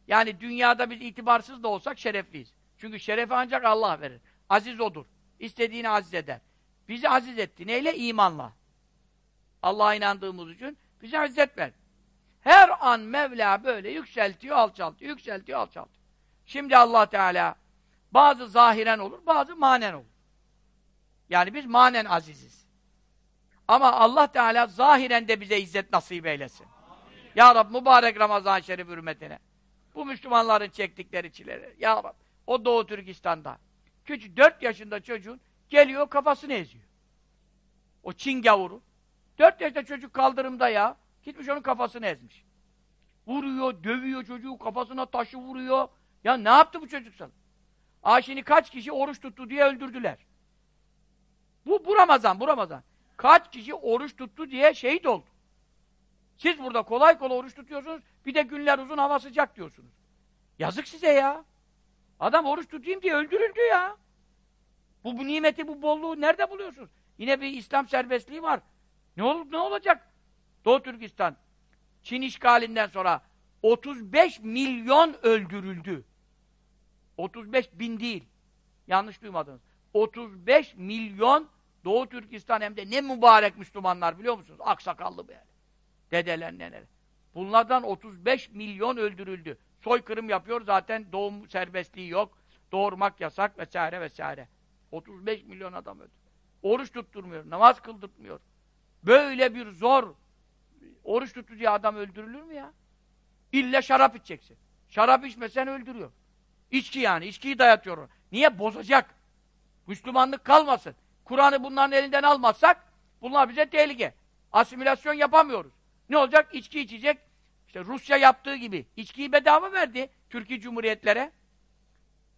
Yani dünyada biz itibarsız da olsak şerefliyiz. Çünkü şerefi ancak Allah verir. Aziz odur. İstediğini aziz eder. Bizi aziz etti. Neyle? İmanla. Allah'a inandığımız için bize izzet ver. Her an Mevla böyle yükseltiyor, alçaltıyor, yükseltiyor, alçaltıyor. Şimdi Allah Teala bazı zahiren olur, bazı manen olur. Yani biz manen aziziz. Ama Allah Teala zahiren de bize izzet nasip eylesin. Amin. Ya Rab mübarek Ramazan şerif hürmetine. Bu Müslümanların çektikleri çileri. Ya Rab o Doğu Türkistan'da küçük dört yaşında çocuğun geliyor kafasını eziyor. O Çin gavuru. Dört yaşında çocuk kaldırımda ya. Gitmiş onun kafasını ezmiş. Vuruyor, dövüyor çocuğu, kafasına taşı vuruyor. Ya ne yaptı bu çocuk sana? Ayşe'ni kaç kişi oruç tuttu diye öldürdüler. Bu, bu Ramazan, bu Ramazan. Kaç kişi oruç tuttu diye şehit oldu. Siz burada kolay kolay oruç tutuyorsunuz, bir de günler uzun hava sıcak diyorsunuz. Yazık size ya. Adam oruç tutayım diye öldürüldü ya. Bu, bu nimeti, bu bolluğu nerede buluyorsunuz? Yine bir İslam serbestliği var. Ne olur, ne olacak? Doğu Türkistan, Çin işgalinden sonra 35 milyon öldürüldü. 35 bin değil. Yanlış duymadınız. 35 milyon Doğu Türkistan hem de ne mübarek Müslümanlar biliyor musunuz? Aksakallı böyle. Dedeler neler. Bunlardan 35 milyon öldürüldü. Soykırım yapıyor zaten doğum serbestliği yok. Doğurmak yasak vesaire vesaire. 35 milyon adam öldü. Oruç tutturmuyor, namaz kıldırtmıyor. Böyle bir zor oruç tuttu diye adam öldürülür mü ya? İlle şarap içeceksin. Şarap içmesen öldürüyor. İçki yani, içkiyi dayatıyor. Niye? Bozacak. Müslümanlık kalmasın. Kur'an'ı bunların elinden almazsak bunlar bize tehlike. Asimilasyon yapamıyoruz. Ne olacak? İçki içecek. İşte Rusya yaptığı gibi. İçkiyi bedava verdi Türkiye Cumhuriyetlere.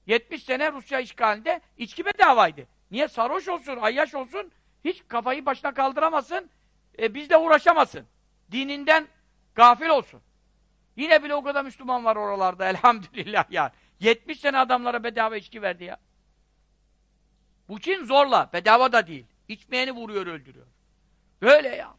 70 sene Rusya işgalinde içki bedavaydı. Niye? Sarhoş olsun, ayyaş olsun, hiç kafayı başına kaldıramasın, e, bizle uğraşamasın. Dininden gafil olsun. Yine bile o kadar Müslüman var oralarda [laughs] elhamdülillah ya. 70 sene adamlara bedava içki verdi ya. Bu Çin zorla, bedava da değil. İçmeyeni vuruyor, öldürüyor. Böyle ya.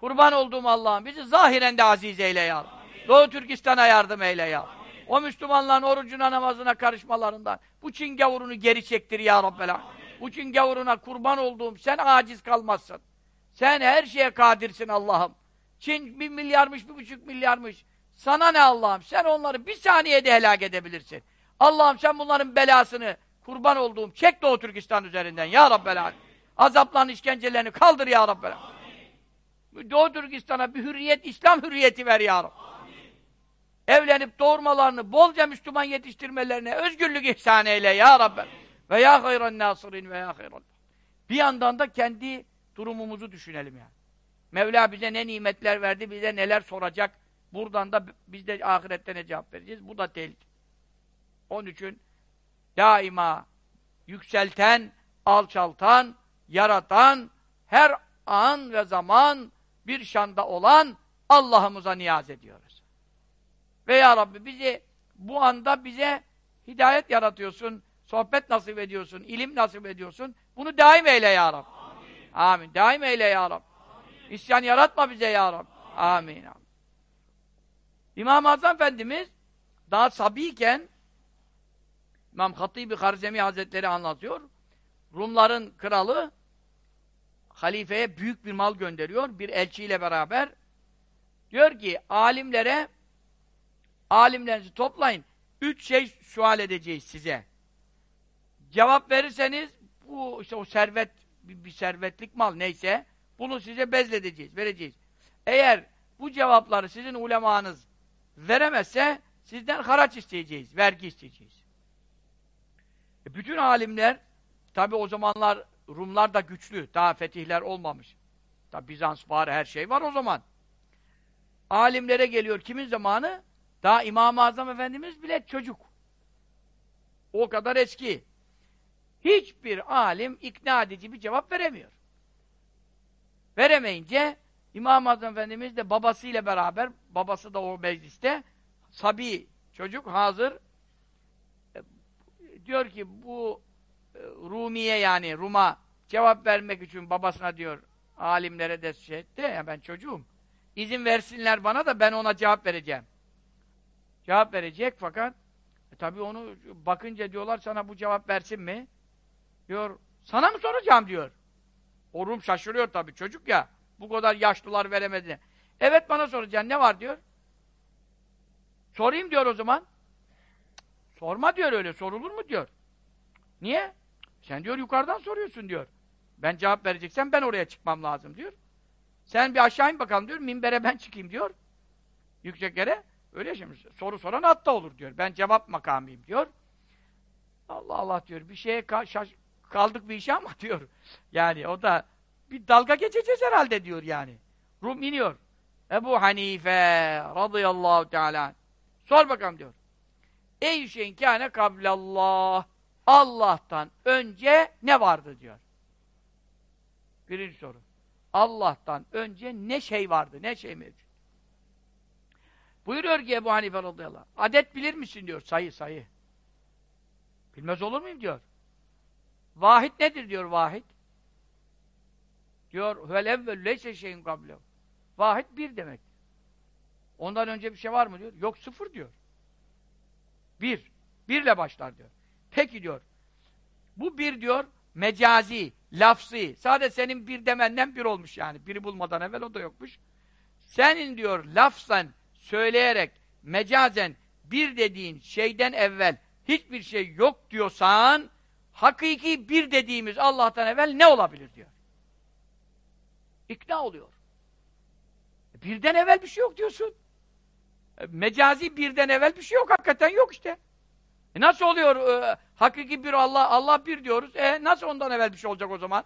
Kurban olduğum Allah'ım bizi zahiren de aziz eyle ya. Amin. Doğu Türkistan'a yardım eyle ya. Amin. O Müslümanların orucuna, namazına karışmalarından bu Çin gavurunu geri çektir ya Rabbel Bu Çin gavuruna kurban olduğum sen aciz kalmazsın. Sen her şeye kadirsin Allah'ım. Çin bir milyarmış, bir buçuk milyarmış. Sana ne Allah'ım? Sen onları bir saniyede helak edebilirsin. Allah'ım sen bunların belasını kurban olduğum çek Doğu Türkistan üzerinden ya Rabbel Alem. Azapların işkencelerini kaldır ya Rabbel Alem. Doğu Türkistan'a bir hürriyet, İslam hürriyeti ver ya Rabbi. Evlenip doğurmalarını, bolca Müslüman yetiştirmelerine özgürlük ihsan eyle ya Rabbi. Ve ya hayran nasirin ve ya hayran. Bir yandan da kendi durumumuzu düşünelim yani. Mevla bize ne nimetler verdi, bize neler soracak. Buradan da biz de ahirette ne cevap vereceğiz. Bu da tehlike. Onun için daima yükselten, alçaltan, yaratan, her an ve zaman bir şanda olan Allah'ımıza niyaz ediyoruz. Ve ya Rabbi bizi bu anda bize hidayet yaratıyorsun, sohbet nasip ediyorsun, ilim nasip ediyorsun. Bunu daim eyle ya Rabbi. Amin. Amin. Daim eyle ya Rabbi. İsyan yaratma bize ya Rabbi. Amin. İmam-ı Azam Efendimiz daha sabiyken İmam Hatibi Harzemi Hazretleri anlatıyor. Rumların kralı halifeye büyük bir mal gönderiyor. Bir elçiyle beraber. Diyor ki alimlere alimlerinizi toplayın. Üç şey sual edeceğiz size. Cevap verirseniz bu işte o servet bir servetlik mal neyse bunu size bezledeceğiz, vereceğiz. Eğer bu cevapları sizin ulemanız veremezse sizden haraç isteyeceğiz, vergi isteyeceğiz. E bütün alimler, tabi o zamanlar Rumlar da güçlü, daha fetihler olmamış. Tabi Bizans var, her şey var o zaman. Alimlere geliyor kimin zamanı? Daha İmam-ı Azam Efendimiz bile çocuk. O kadar eski. Hiçbir alim ikna edici bir cevap veremiyor. Veremeyince İmam-ı Azam Efendimiz de babasıyla beraber, babası da o mecliste, Sabi çocuk hazır e, diyor ki bu e, Rumiye yani Rum'a cevap vermek için babasına diyor alimlere de şey etti ya ben çocuğum izin versinler bana da ben ona cevap vereceğim. Cevap verecek fakat e, tabii onu bakınca diyorlar sana bu cevap versin mi? Diyor, sana mı soracağım diyor. O Rum şaşırıyor tabii çocuk ya. Bu kadar yaşlılar veremedi. Evet bana soracaksın ne var diyor. Sorayım diyor o zaman. Sorma diyor öyle sorulur mu diyor. Niye? Sen diyor yukarıdan soruyorsun diyor. Ben cevap vereceksem ben oraya çıkmam lazım diyor. Sen bir aşağı in bakalım diyor. Minbere ben çıkayım diyor. Yüksek yere. Öyle şimdi soru soran hatta olur diyor. Ben cevap makamıyım diyor. Allah Allah diyor. Bir şeye şaş kaldık bir işe ama [laughs] diyor. Yani o da bir dalga geçeceğiz herhalde diyor yani. Rum iniyor. Ebu Hanife radıyallahu teala sor bakalım diyor. Ey şeyin kâne kablallah Allah'tan önce ne vardı diyor. Birinci soru. Allah'tan önce ne şey vardı, ne şey mevcut? Buyuruyor ki Ebu Hanife radıyallahu anh, adet bilir misin diyor, sayı sayı. Bilmez olur muyum diyor. Vahid nedir diyor vahid? Diyor, vel evvel leyse şeyin kablehu. Vahid bir demek. Ondan önce bir şey var mı diyor. Yok sıfır diyor. Bir. Birle başlar diyor. Peki diyor. Bu bir diyor mecazi, lafzi. Sadece senin bir demenden bir olmuş yani. Biri bulmadan evvel o da yokmuş. Senin diyor lafzen söyleyerek mecazen bir dediğin şeyden evvel hiçbir şey yok diyorsan hakiki bir dediğimiz Allah'tan evvel ne olabilir diyor. İkna oluyor. Birden evvel bir şey yok diyorsun. E, mecazi birden evvel bir şey yok. Hakikaten yok işte. E nasıl oluyor e, hakiki bir Allah, Allah bir diyoruz. E nasıl ondan evvel bir şey olacak o zaman?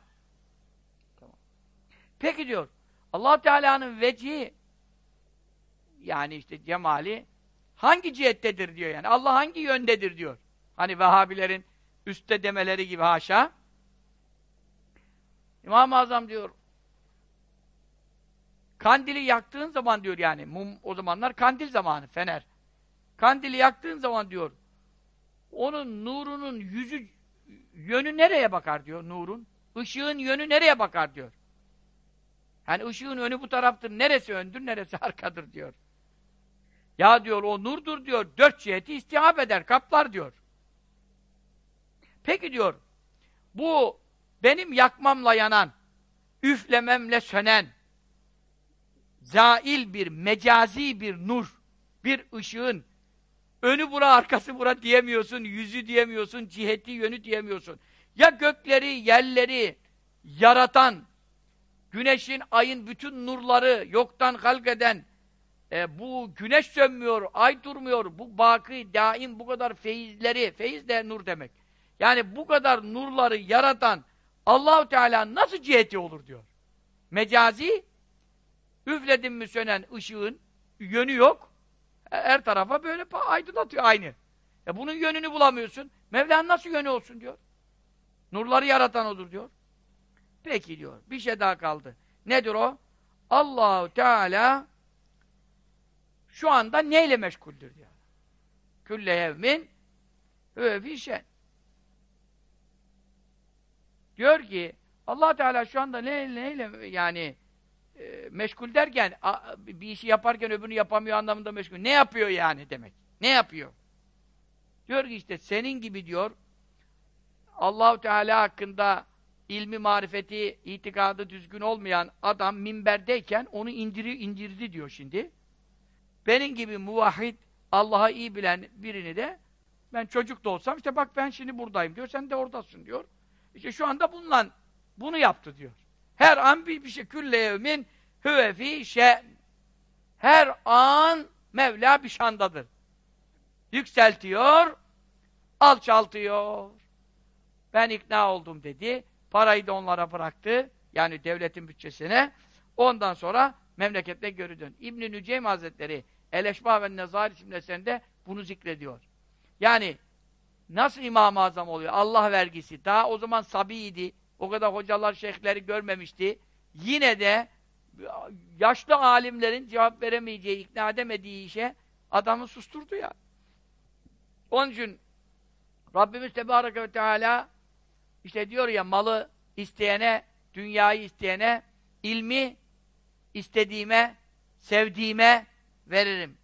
Tamam. Peki diyor. allah Teala'nın vecihi yani işte cemali hangi cihettedir diyor yani. Allah hangi yöndedir diyor. Hani Vehhabilerin üstte demeleri gibi haşa. İmam-ı Azam diyor Kandili yaktığın zaman diyor yani, mum o zamanlar kandil zamanı, fener. Kandili yaktığın zaman diyor, onun nurunun yüzü, yönü nereye bakar diyor nurun? Işığın yönü nereye bakar diyor. Yani ışığın önü bu taraftır, neresi öndür, neresi [laughs] arkadır diyor. Ya diyor, o nurdur diyor, dört ciheti istihap eder, kaplar diyor. Peki diyor, bu benim yakmamla yanan, üflememle sönen, zail bir, mecazi bir nur, bir ışığın önü bura, arkası bura diyemiyorsun, yüzü diyemiyorsun, ciheti, yönü diyemiyorsun. Ya gökleri, yerleri yaratan, güneşin, ayın bütün nurları yoktan halk eden, e, bu güneş sönmüyor, ay durmuyor, bu baki, daim bu kadar feyizleri, feyiz de nur demek. Yani bu kadar nurları yaratan Allahu Teala nasıl ciheti olur diyor. Mecazi Üfledin mi sönen ışığın yönü yok. E, her tarafa böyle aydınlatıyor aynı. E bunun yönünü bulamıyorsun. Mevla'nın nasıl yönü olsun diyor. Nurları yaratan odur diyor. Peki diyor. Bir şey daha kaldı. Nedir o? Allahu Teala şu anda neyle meşguldür diyor. Külle yevmin ve şen. Diyor ki Allah Teala şu anda neyle, neyle yani e, meşgul derken a, bir işi yaparken öbürünü yapamıyor anlamında meşgul. Ne yapıyor yani demek? Ne yapıyor? Diyor ki işte senin gibi diyor Allahu Teala hakkında ilmi, marifeti, itikadı düzgün olmayan adam minberdeyken onu indiri, indirdi diyor şimdi. Benim gibi muvahhid, Allah'a iyi bilen birini de ben çocuk da olsam işte bak ben şimdi buradayım diyor, sen de oradasın diyor. İşte şu anda bununla bunu yaptı diyor. Her an bir, bir şey külle yevmin hüve fi şe her an Mevla bir şandadır. Yükseltiyor, alçaltıyor. Ben ikna oldum dedi. Parayı da onlara bıraktı. Yani devletin bütçesine. Ondan sonra memlekette geri dön. İbn-i Nüceym Hazretleri El-Eşbah ve Nezar isimli eserinde bunu zikrediyor. Yani nasıl İmam-ı Azam oluyor? Allah vergisi. Daha o zaman sabiydi. O kadar hocalar, şeyhleri görmemişti. Yine de yaşlı alimlerin cevap veremeyeceği, ikna edemediği işe adamı susturdu ya. Onun için Rabbimiz Tebareke ve Teala işte diyor ya malı isteyene, dünyayı isteyene, ilmi istediğime, sevdiğime veririm.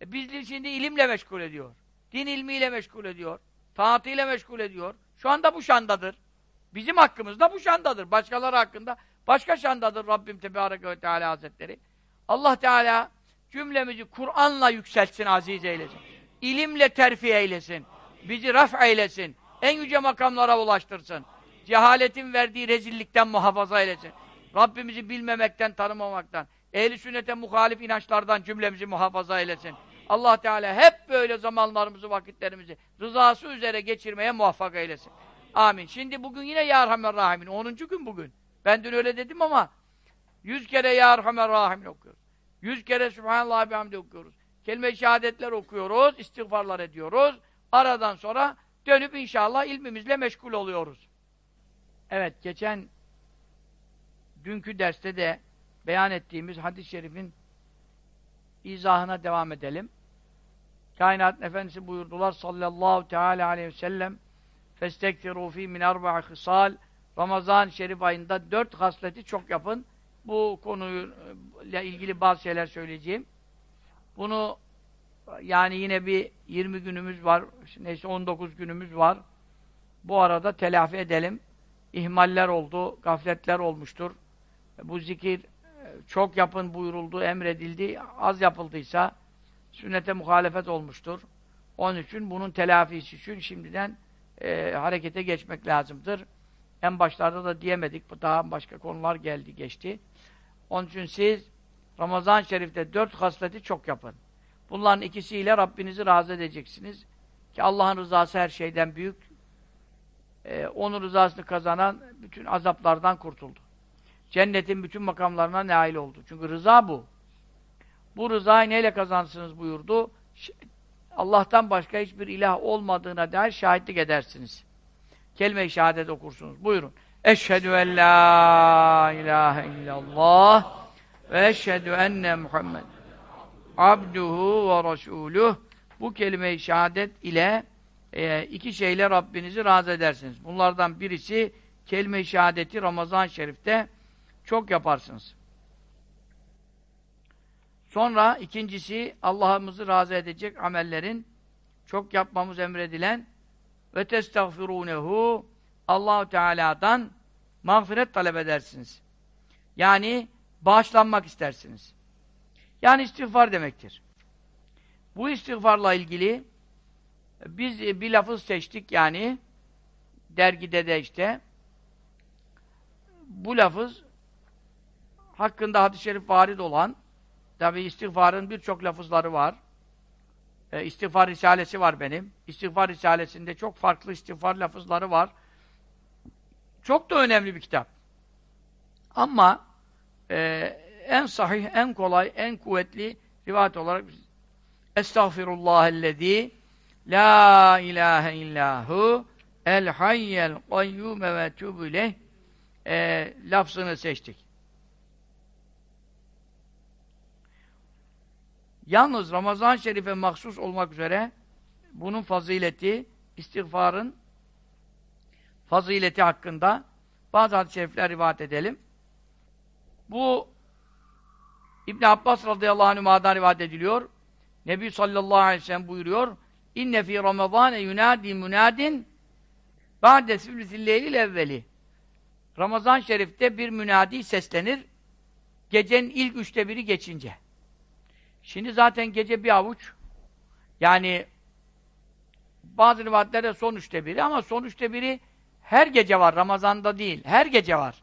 E bizi şimdi ilimle meşgul ediyor. Din ilmiyle meşgul ediyor. Taatıyla meşgul ediyor. Şu anda bu şandadır. Bizim hakkımızda bu şandadır. Başkaları hakkında başka şandadır Rabbim Tebareke ve Teala Hazretleri. Allah Teala cümlemizi Kur'an'la yükseltsin, aziz eylesin. İlimle terfi eylesin. Bizi raf eylesin. En yüce makamlara ulaştırsın. Cehaletin verdiği rezillikten muhafaza eylesin. Rabbimizi bilmemekten, tanımamaktan, ehli sünnete muhalif inançlardan cümlemizi muhafaza eylesin. Allah Teala hep böyle zamanlarımızı, vakitlerimizi rızası üzere geçirmeye muvaffak eylesin. Amin. Şimdi bugün yine Ya Erhamer Rahimin. 10. gün bugün. Ben dün öyle dedim ama 100 kere Ya Erhamer Rahimin okuyoruz. 100 kere Sübhanallah bihamdi okuyoruz. Kelime-i şehadetler okuyoruz, istiğfarlar ediyoruz. Aradan sonra dönüp inşallah ilmimizle meşgul oluyoruz. Evet, geçen dünkü derste de beyan ettiğimiz hadis-i şerifin izahına devam edelim. Kainat Efendisi buyurdular sallallahu teala aleyhi ve sellem festekfirû fî min arba'a hısal Ramazan şerif ayında dört hasleti çok yapın. Bu konuyla ilgili bazı şeyler söyleyeceğim. Bunu yani yine bir 20 günümüz var. Neyse 19 günümüz var. Bu arada telafi edelim. İhmaller oldu, gafletler olmuştur. Bu zikir çok yapın buyuruldu, emredildi. Az yapıldıysa sünnete muhalefet olmuştur. Onun için bunun telafisi için şimdiden e, harekete geçmek lazımdır. En başlarda da diyemedik. Daha başka konular geldi, geçti. Onun için siz Ramazan-ı Şerif'te dört hasleti çok yapın. Bunların ikisiyle Rabbinizi razı edeceksiniz. Ki Allah'ın rızası her şeyden büyük. Ee, onun rızasını kazanan bütün azaplardan kurtuldu. Cennetin bütün makamlarına nail oldu. Çünkü rıza bu. Bu rızayı neyle kazansınız buyurdu. Allah'tan başka hiçbir ilah olmadığına dair şahitlik edersiniz. Kelime-i şehadet okursunuz. Buyurun. Eşhedü en la ilahe illallah ve eşhedü enne Muhammed abduhu ve resuluh bu kelime-i şehadet ile e, iki şeyle Rabbinizi razı edersiniz. Bunlardan birisi kelime-i şehadeti Ramazan-ı Şerif'te çok yaparsınız. Sonra ikincisi Allah'ımızı razı edecek amellerin çok yapmamız emredilen ve testagfirunehu Allahu Teala'dan mağfiret talep edersiniz. Yani bağışlanmak istersiniz. Yani istiğfar demektir. Bu istiğfarla ilgili biz bir lafız seçtik yani dergide de işte bu lafız hakkında hadis-i şerif varid olan tabi istiğfarın birçok lafızları var. E, istiğfar risalesi var benim. İstiğfar risalesinde çok farklı istiğfar lafızları var. Çok da önemli bir kitap. Ama e, en sahih, en kolay, en kuvvetli rivayet olarak Estağfirullahellezî La ilahe illahu el hayyel kayyume ve tübüleh e, lafzını seçtik. Yalnız Ramazan-ı Şerif'e mahsus olmak üzere bunun fazileti, istiğfarın fazileti hakkında bazı hadis-i şerifler rivayet edelim. Bu İbn Abbas radıyallahu anhümadan rivayet ediliyor. Nebi sallallahu aleyhi ve sellem buyuruyor. İnne fi Ramazane yunadi munadin ba'de sülüsül leylil evveli. Ramazan şerifte bir münadi seslenir. Gecenin ilk üçte biri geçince. Şimdi zaten gece bir avuç. Yani bazı rivayetlerde son üçte biri ama son üçte biri her gece var. Ramazan'da değil. Her gece var.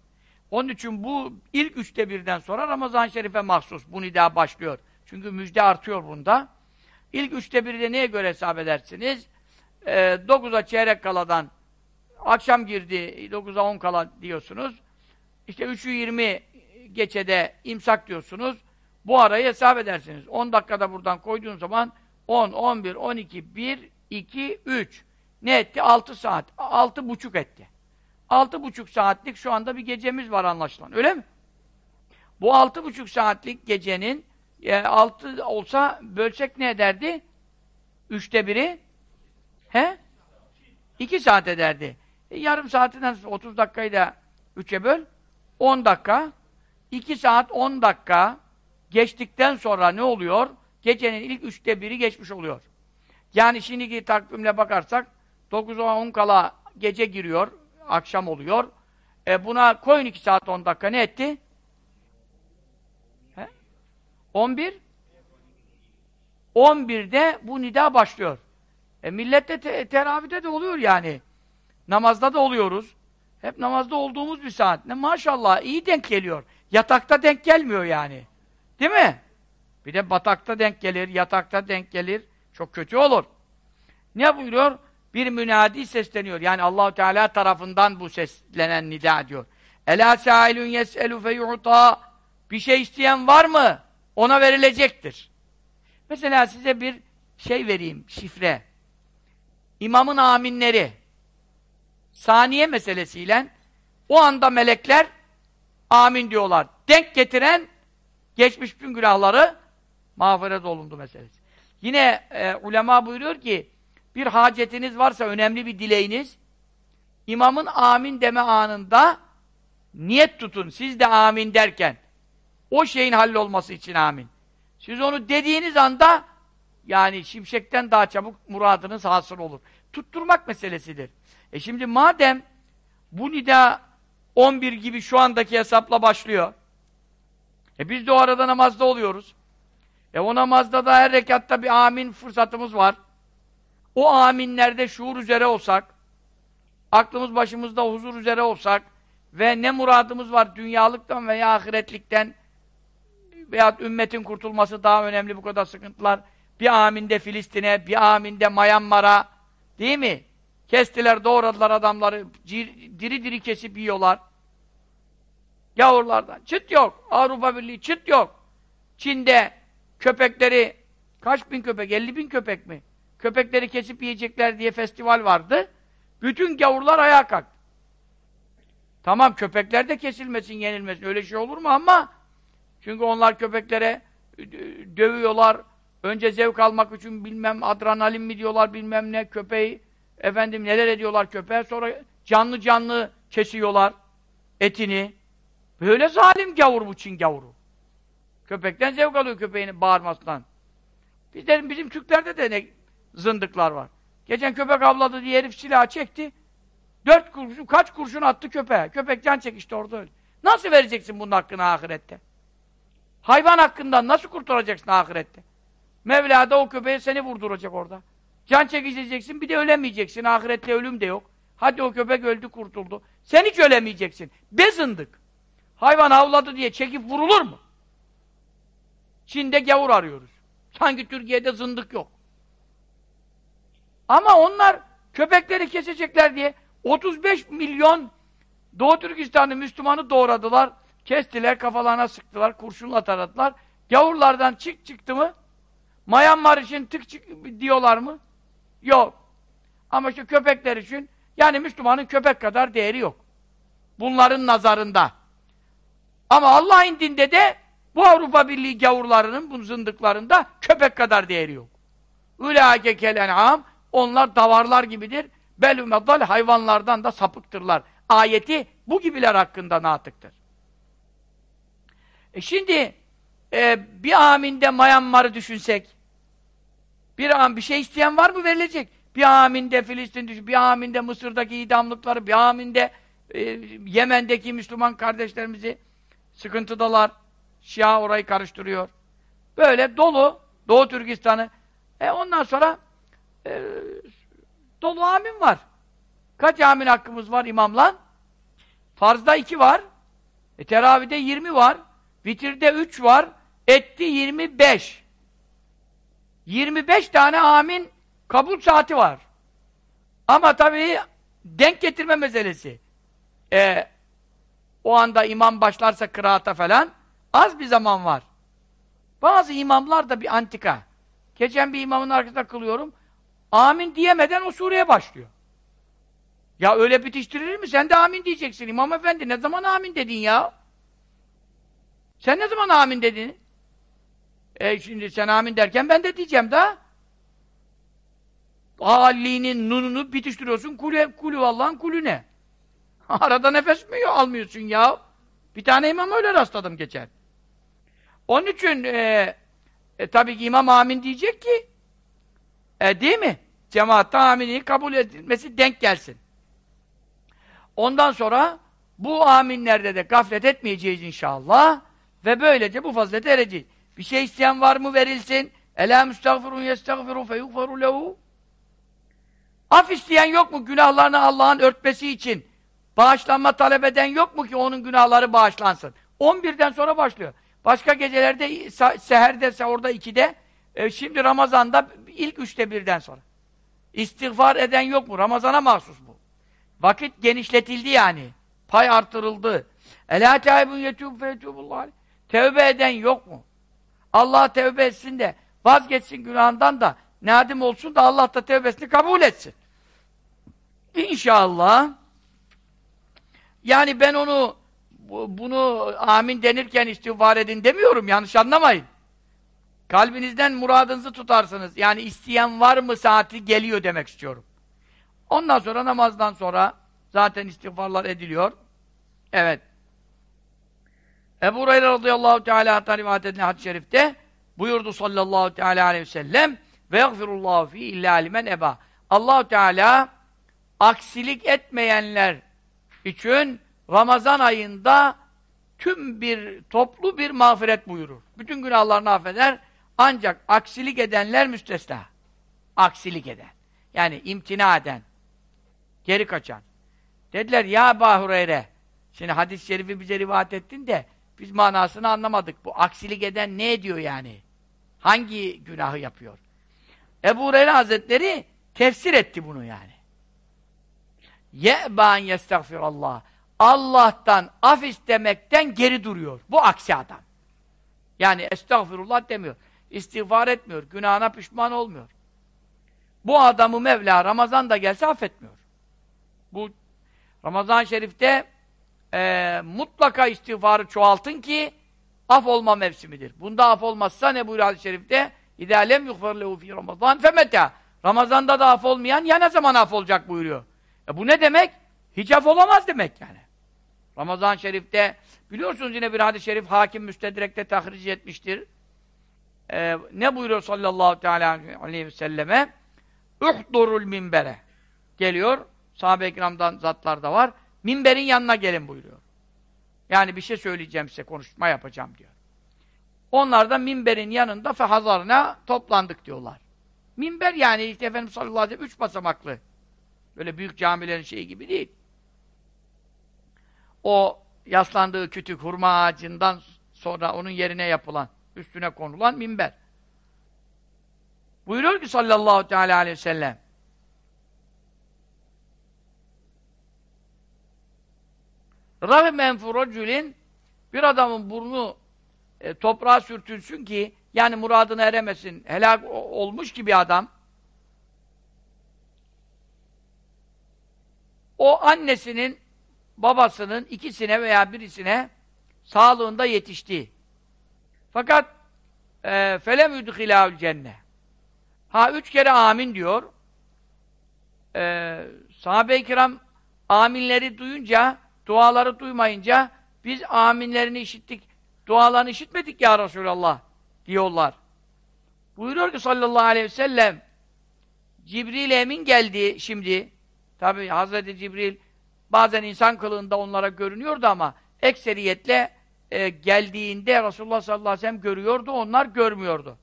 Onun için bu ilk üçte birden sonra Ramazan-ı Şerif'e mahsus. Bu nida başlıyor. Çünkü müjde artıyor bunda. İlk üçte biri de neye göre hesap edersiniz? Ee, 9'a çeyrek kaladan akşam girdi 9'a 10 kala diyorsunuz. İşte 3'ü 20 geçede imsak diyorsunuz. Bu arayı hesap edersiniz. 10 dakikada buradan koyduğun zaman 10, 11, 12, 1, 2, 3. Ne etti? 6 saat. 6 buçuk etti. Altı buçuk saatlik şu anda bir gecemiz var anlaşılan. Öyle mi? Bu altı buçuk saatlik gecenin e, altı olsa bölsek ne ederdi? Üçte biri he? İki saat ederdi. E, yarım saatinden 30 dakikayı da üçe böl. On dakika. iki saat on dakika geçtikten sonra ne oluyor? gecenin ilk üçte biri geçmiş oluyor. Yani şimdiki takvimle bakarsak 9'a 10 kala gece giriyor, akşam oluyor. E buna koyun 2 saat 10 dakika ne etti? He? 11 11'de bu nida başlıyor. E millette te teravide de oluyor yani. Namazda da oluyoruz. Hep namazda olduğumuz bir saat. Ne maşallah iyi denk geliyor. Yatakta denk gelmiyor yani. Değil mi? Bir de batakta denk gelir, yatakta denk gelir. Çok kötü olur. Ne buyuruyor? Bir münadi sesleniyor. Yani Allahu Teala tarafından bu seslenen nida diyor. Ela sâilun yes'elu feyu'ta Bir şey isteyen var mı? Ona verilecektir. Mesela size bir şey vereyim, şifre. İmamın aminleri saniye meselesiyle o anda melekler amin diyorlar. Denk getiren geçmiş bütün günahları mağfiret olundu meselesi. Yine e, ulema buyuruyor ki bir hacetiniz varsa, önemli bir dileğiniz imamın amin deme anında niyet tutun. Siz de amin derken o şeyin hallolması için amin. Siz onu dediğiniz anda yani şimşekten daha çabuk muradınız hasıl olur. Tutturmak meselesidir. E şimdi madem bu nida 11 gibi şu andaki hesapla başlıyor. E biz de o arada namazda oluyoruz. E o namazda da her rekatta bir amin fırsatımız var. O aminlerde şuur üzere olsak, aklımız başımızda huzur üzere olsak ve ne muradımız var dünyalıktan veya ahiretlikten veya ümmetin kurtulması daha önemli bu kadar sıkıntılar. Bir aminde Filistin'e, bir aminde Myanmar'a değil mi? Kestiler, doğradılar adamları, diri diri kesip yiyorlar. Yavurlardan. Çıt yok. Avrupa Birliği çıt yok. Çin'de köpekleri, kaç bin köpek? 50 bin köpek mi? Köpekleri kesip yiyecekler diye festival vardı. Bütün gavurlar ayağa kalktı. Tamam köpekler de kesilmesin, yenilmesin. Öyle şey olur mu ama çünkü onlar köpeklere dövüyorlar. Önce zevk almak için bilmem adrenalin mi diyorlar bilmem ne köpeği efendim neler ediyorlar köpeğe sonra canlı canlı kesiyorlar etini. Böyle zalim gavur bu Çin gavuru. Köpekten zevk alıyor köpeğinin bağırmasından. Bizlerin bizim Türklerde de ne zındıklar var. Geçen köpek avladı diye herif silahı çekti. Dört kurşun, kaç kurşun attı köpeğe. Köpek can çekişti orada öyle. Nasıl vereceksin bunun hakkını ahirette? Hayvan hakkından nasıl kurtaracaksın ahirette? Mevla da o köpeğe seni vurduracak orada. Can çekişeceksin, bir de ölemeyeceksin. Ahirette ölüm de yok. Hadi o köpek öldü, kurtuldu. Sen hiç ölemeyeceksin. Bezındık. Hayvan avladı diye çekip vurulur mu? Çin'de gavur arıyoruz. Sanki Türkiye'de zındık yok. Ama onlar köpekleri kesecekler diye 35 milyon Doğu Türkistan'ı Müslümanı doğradılar. Kestiler, kafalarına sıktılar, kurşunla taradılar. Gavurlardan çık çıktı mı? Myanmar için tık çık diyorlar mı? Yok. Ama şu köpekler için yani Müslümanın köpek kadar değeri yok. Bunların nazarında. Ama Allah'ın dinde de bu Avrupa Birliği gavurlarının, bu zındıklarında köpek kadar değeri yok. Ülâke kelen'am onlar davarlar gibidir. Belümeddal hayvanlardan da sapıktırlar. Ayeti bu gibiler hakkında natıktır. E şimdi e, bir aminde Myanmar'ı düşünsek bir am bir şey isteyen var mı verilecek? Bir aminde Filistin düşün, bir aminde Mısır'daki idamlıkları, bir aminde e, Yemen'deki Müslüman kardeşlerimizi sıkıntıdalar. Şia orayı karıştırıyor. Böyle dolu Doğu Türkistan'ı. E ondan sonra e, dolu amin var. Kaç amin hakkımız var imamla? Farzda iki var. E, teravide yirmi var. Vitirde üç var. Etti yirmi beş. Yirmi beş tane amin kabul saati var. Ama tabii denk getirme meselesi. E, o anda imam başlarsa kıraata falan az bir zaman var. Bazı imamlar da bir antika. Geçen bir imamın arkasında kılıyorum. Amin diyemeden o sureye başlıyor. Ya öyle bitiştirilir mi? Sen de amin diyeceksin. İmam efendi ne zaman amin dedin ya? Sen ne zaman amin dedin? E şimdi sen amin derken ben de diyeceğim da. Ali'nin nununu bitiştiriyorsun. Kulü, kulü Allah'ın kulüne. [laughs] Arada nefes mi almıyorsun ya? Bir tane imam öyle rastladım geçen. Onun için e, E tabii ki imam amin diyecek ki e değil mi? Cemaatta amini kabul edilmesi denk gelsin. Ondan sonra bu aminlerde de gaflet etmeyeceğiz inşallah ve böylece bu fazilete ereceğiz. Bir şey isteyen var mı verilsin. Ela müstagfirun yestagfiru feyugfaru lehu. Af isteyen yok mu günahlarını Allah'ın örtmesi için? Bağışlanma talep eden yok mu ki onun günahları bağışlansın? 11'den sonra başlıyor. Başka gecelerde seherde, sahurda 2'de e, şimdi Ramazan'da ilk üçte birden sonra. İstiğfar eden yok mu? Ramazana mahsus bu. Vakit genişletildi yani. Pay artırıldı. Ela tâibun yetûb fe yetûbullah Tevbe eden yok mu? Allah tevbe etsin de vazgeçsin günahından da nadim olsun da Allah da tevbesini kabul etsin. İnşallah yani ben onu bunu amin denirken istiğfar edin demiyorum. Yanlış anlamayın. Kalbinizden muradınızı tutarsınız. Yani isteyen var mı saati geliyor demek istiyorum. Ondan sonra namazdan sonra zaten istiğfarlar ediliyor. Evet. Ebu Hureyre radıyallahu teala rivayet edilen hadis-i şerifte buyurdu sallallahu teala aleyhi ve sellem ve yagfirullahu fi illa limen eba. allah Teala aksilik etmeyenler için Ramazan ayında tüm bir toplu bir mağfiret buyurur. Bütün günahlarını affeder. Ancak aksilik edenler müstesna. Aksilik eden. Yani imtina eden. Geri kaçan. Dediler ya Bahureyre. Şimdi hadis-i şerifi bize rivayet ettin de biz manasını anlamadık. Bu aksilik eden ne ediyor yani? Hangi günahı yapıyor? Ebu Hureyre Hazretleri tefsir etti bunu yani ye'ban yestagfirallah. Allah'tan af istemekten geri duruyor. Bu aksi adam. Yani estağfirullah demiyor. İstiğfar etmiyor. Günahına pişman olmuyor. Bu adamı Mevla Ramazan da gelse affetmiyor. Bu Ramazan-ı Şerif'te e, mutlaka istiğfarı çoğaltın ki af olma mevsimidir. Bunda af olmazsa ne buyuruyor hadis-i şerifte? İdâ lem yugfer lehu fî ramazan femeta. Ramazanda da af olmayan ya ne zaman af olacak buyuruyor. E bu ne demek? Hiç af olamaz demek yani. Ramazan-ı Şerif'te biliyorsunuz yine bir hadis-i şerif hakim müstedrekte tahric etmiştir. Ee, ne buyuruyor sallallahu teala aleyhi ve selleme? Uhdurul minbere. Geliyor. Sahabe-i kiramdan zatlar da var. Minberin yanına gelin buyuruyor. Yani bir şey söyleyeceğim size, konuşma yapacağım diyor. Onlar da minberin yanında fehazarına toplandık diyorlar. Minber yani işte Efendimiz sallallahu aleyhi ve sellem üç basamaklı. Böyle büyük camilerin şeyi gibi değil o yaslandığı kütük hurma ağacından sonra onun yerine yapılan, üstüne konulan minber. Buyuruyor ki sallallahu teala aleyhi ve sellem Rahmen furacülin bir adamın burnu e, toprağa sürtülsün ki yani muradına eremesin, helak olmuş ki bir adam o annesinin babasının ikisine veya birisine sağlığında yetişti. Fakat e, felem yudhilâhül cenne. Ha üç kere amin diyor. E, Sahabe-i kiram aminleri duyunca, duaları duymayınca biz aminlerini işittik, dualarını işitmedik ya Resulallah diyorlar. Buyuruyor ki sallallahu aleyhi ve sellem Cibril Emin geldi şimdi. Tabi Hazreti Cibril Bazen insan kılığında onlara görünüyordu ama ekseriyetle e, geldiğinde Resulullah sallallahu aleyhi ve sellem görüyordu, onlar görmüyordu.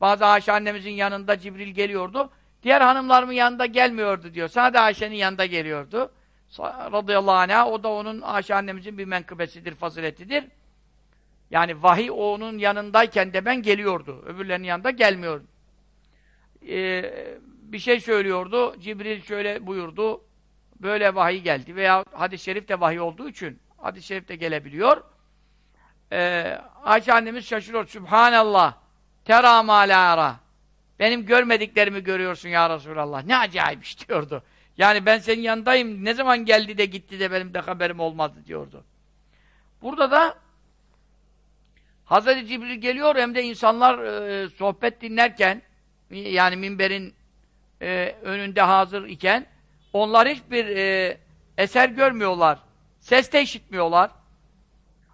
Bazı Ayşe annemizin yanında Cibril geliyordu. Diğer hanımlarımın yanında gelmiyordu diyor. Sadece Ayşe'nin yanında geliyordu. Radıyallahu anh'a o da onun Ayşe annemizin bir menkıbesidir, faziletidir. Yani vahiy onun yanındayken de ben geliyordu. Öbürlerinin yanında gelmiyordu. Ee, bir şey söylüyordu. Cibril şöyle buyurdu böyle vahiy geldi veya hadis-i şerif de vahiy olduğu için hadis-i şerif de gelebiliyor. Ee, Ayşe annemiz şaşırıyor. Subhanallah. Tera ma ara. Benim görmediklerimi görüyorsun ya Resulallah. Ne acayip diyordu. Yani ben senin yanındayım. Ne zaman geldi de gitti de benim de haberim olmadı diyordu. Burada da Hazreti Cibril geliyor hem de insanlar e, sohbet dinlerken yani minberin e, önünde hazır iken onlar hiçbir e, eser görmüyorlar. Ses de işitmiyorlar.